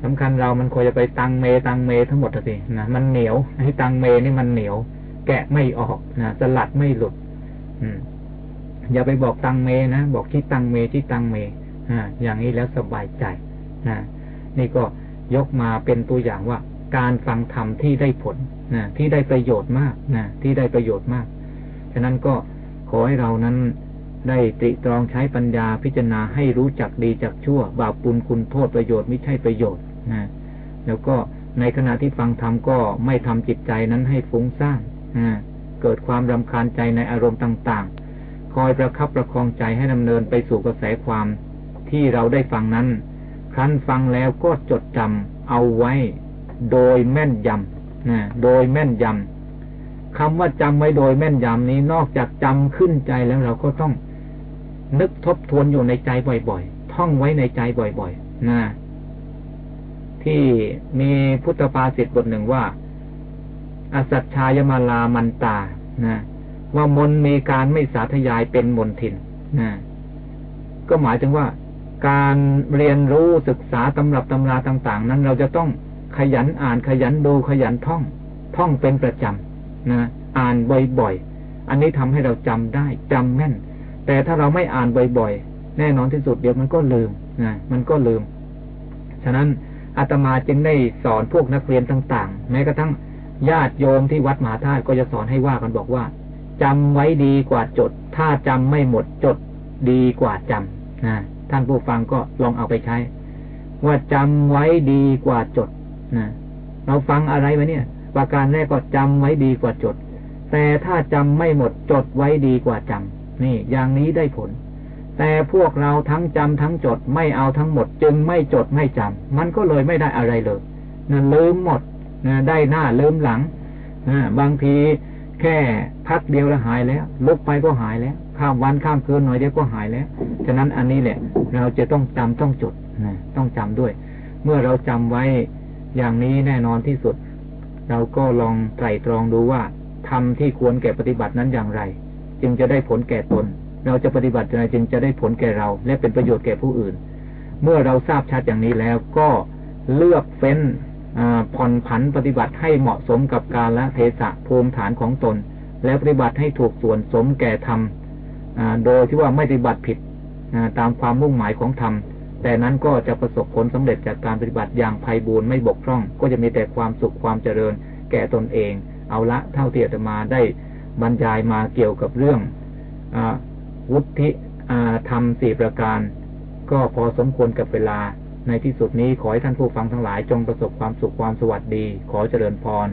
สำคัญเรามันควรจะไปตังเมตังเมทั้งหมดสินะมันเหนียวให้ตังเมนี่มันเหนียว แกะไม่ออกนะสลัดไม่หลุด อืมอย่าไปบอกตังเมนะบอกที่ตังเมที่ตังเมอ่าอย่างนี้แล้วสบายใจนะนี่ก็ยกมาเป็นตัวอย่างว่า การฟังธรรมที่ได้ผลนะที่ได้ประโยชน์มากนะที่ได้ประโยชน์มาก ฉะนั้นก็ขอให้เรานั้นได้ติตรองใช้ปัญญาพิจารณาให้รู้จักดีจักชั่ว บาปปุลคุณโทษประโยชน์ไม่ใช่ประโยชน์นะแล้วก็ในขณะที่ฟังธรรมก็ไม่ทำจิตใจนั้นให้ฟุ้งซ่านนะเกิดความรำคาญใจในอารมณ์ต่างๆ คอยประคับประคองใจให้ดำเนินไปสู่กระแสความที่เราได้ฟังนั้น ครั้นฟังแล้วก็จดจำเอาไว้ โดยแม่นยำนะโดยแม่นยำคำว่าจำไว้โดยแม่นยำนี้นอกจากจำขึ้นใจแล้วเราก็ต้องนึกทบทวนอยู่ในใจบ่อยๆ ท่องไว้ในใจบ่อยๆนะที่มีพุทธภาษิตบทหนึ่งว่า อสัจชายมาลามันตานะว่ามนมีการไม่สาธยายเป็นมนทินนะก็หมายถึงว่า การเรียนรู้ศึกษาตำรับตำราต่าง ๆ นั้นเราจะต้อง ขยันอ่านขยันดูขยันท่อง ท่องเป็นประจำนะอ่านบ่อยๆอันนี้ทำให้เราจำได้จำแม่น แต่ถ้าเราไม่อ่านบ่อยๆแน่นอนที่สุดเดี๋ยวมันก็ลืมนะมันก็ลืม ฉะนั้นอาตมาจึงได้สอนพวกนักเรียนต่างๆ แม้กระทั่งญาติโยมที่วัดมหาธาตุก็จะสอนให้ว่ากันบอกว่าจำไว้ดีกว่าจด ถ้าจำไม่หมดจดดีกว่าจำนะท่านผู้ฟังก็ลองเอาไปใช้ ว่าจำไว้ดีกว่าจด นะเราฟังอะไรไว้เนี่ย ประการแรกก็จำไว้ดีกว่าจด แต่ถ้าจำไม่หมดจดไว้ดีกว่าจำนี่ อย่างนี้ได้ผล แต่พวกเราทั้งจำทั้งจดไม่เอาทั้งหมด จึงไม่จดไม่จำมันก็เลยไม่ได้อะไรเลยนะลืมหมดนะได้หน้าลืมหลังนะบางทีแค่พักเดียวแล้วหายแล้วลุกไปก็หายแล้วข้ามวันข้ามคืนหน่อยเดียวก็หายแล้ว ฉะนั้นอันนี้แหละ เราจะต้องจำต้องจดนะต้องจำด้วย เมื่อเราจำไว้ อย่างนี้แน่นอนที่สุด เราก็ลองไตรตรองดูว่าทำที่ควรแก่ปฏิบัตินั้นอย่างไร จึงจะได้ผลแก่ตน เราจะปฏิบัติอย่างไรจึงจะได้ผลแก่เรา และเป็นประโยชน์แก่ผู้อื่น เมื่อเราทราบชัดอย่างนี้แล้วก็เลือกเฟ้นผ่อนผันปฏิบัติให้เหมาะสมกับกาลเทศะภูมิฐานของตน และปฏิบัติให้ถูกส่วนสมแก่ธรรมโดยที่ว่าไม่ปฏิบัติผิดตามความมุ่งหมายของธรรม แต่นั้นก็จะประสบผลสำเร็จจากการปฏิบัติอย่างไพ่บูรณ์ไม่บกพร่อง ก็จะมีแต่ความสุขความเจริญ แก่ตนเอง เอาละเท่าที่อาตมาได้บรรยายมาเกี่ยวกับเรื่องอวุฒิธรรมสี่ประการ ก็พอสมควรกับเวลา ในที่สุดนี้ขอให้ท่านผู้ฟังทั้งหลายจงประสบความสุขความสวัสดี ขอเจริญพร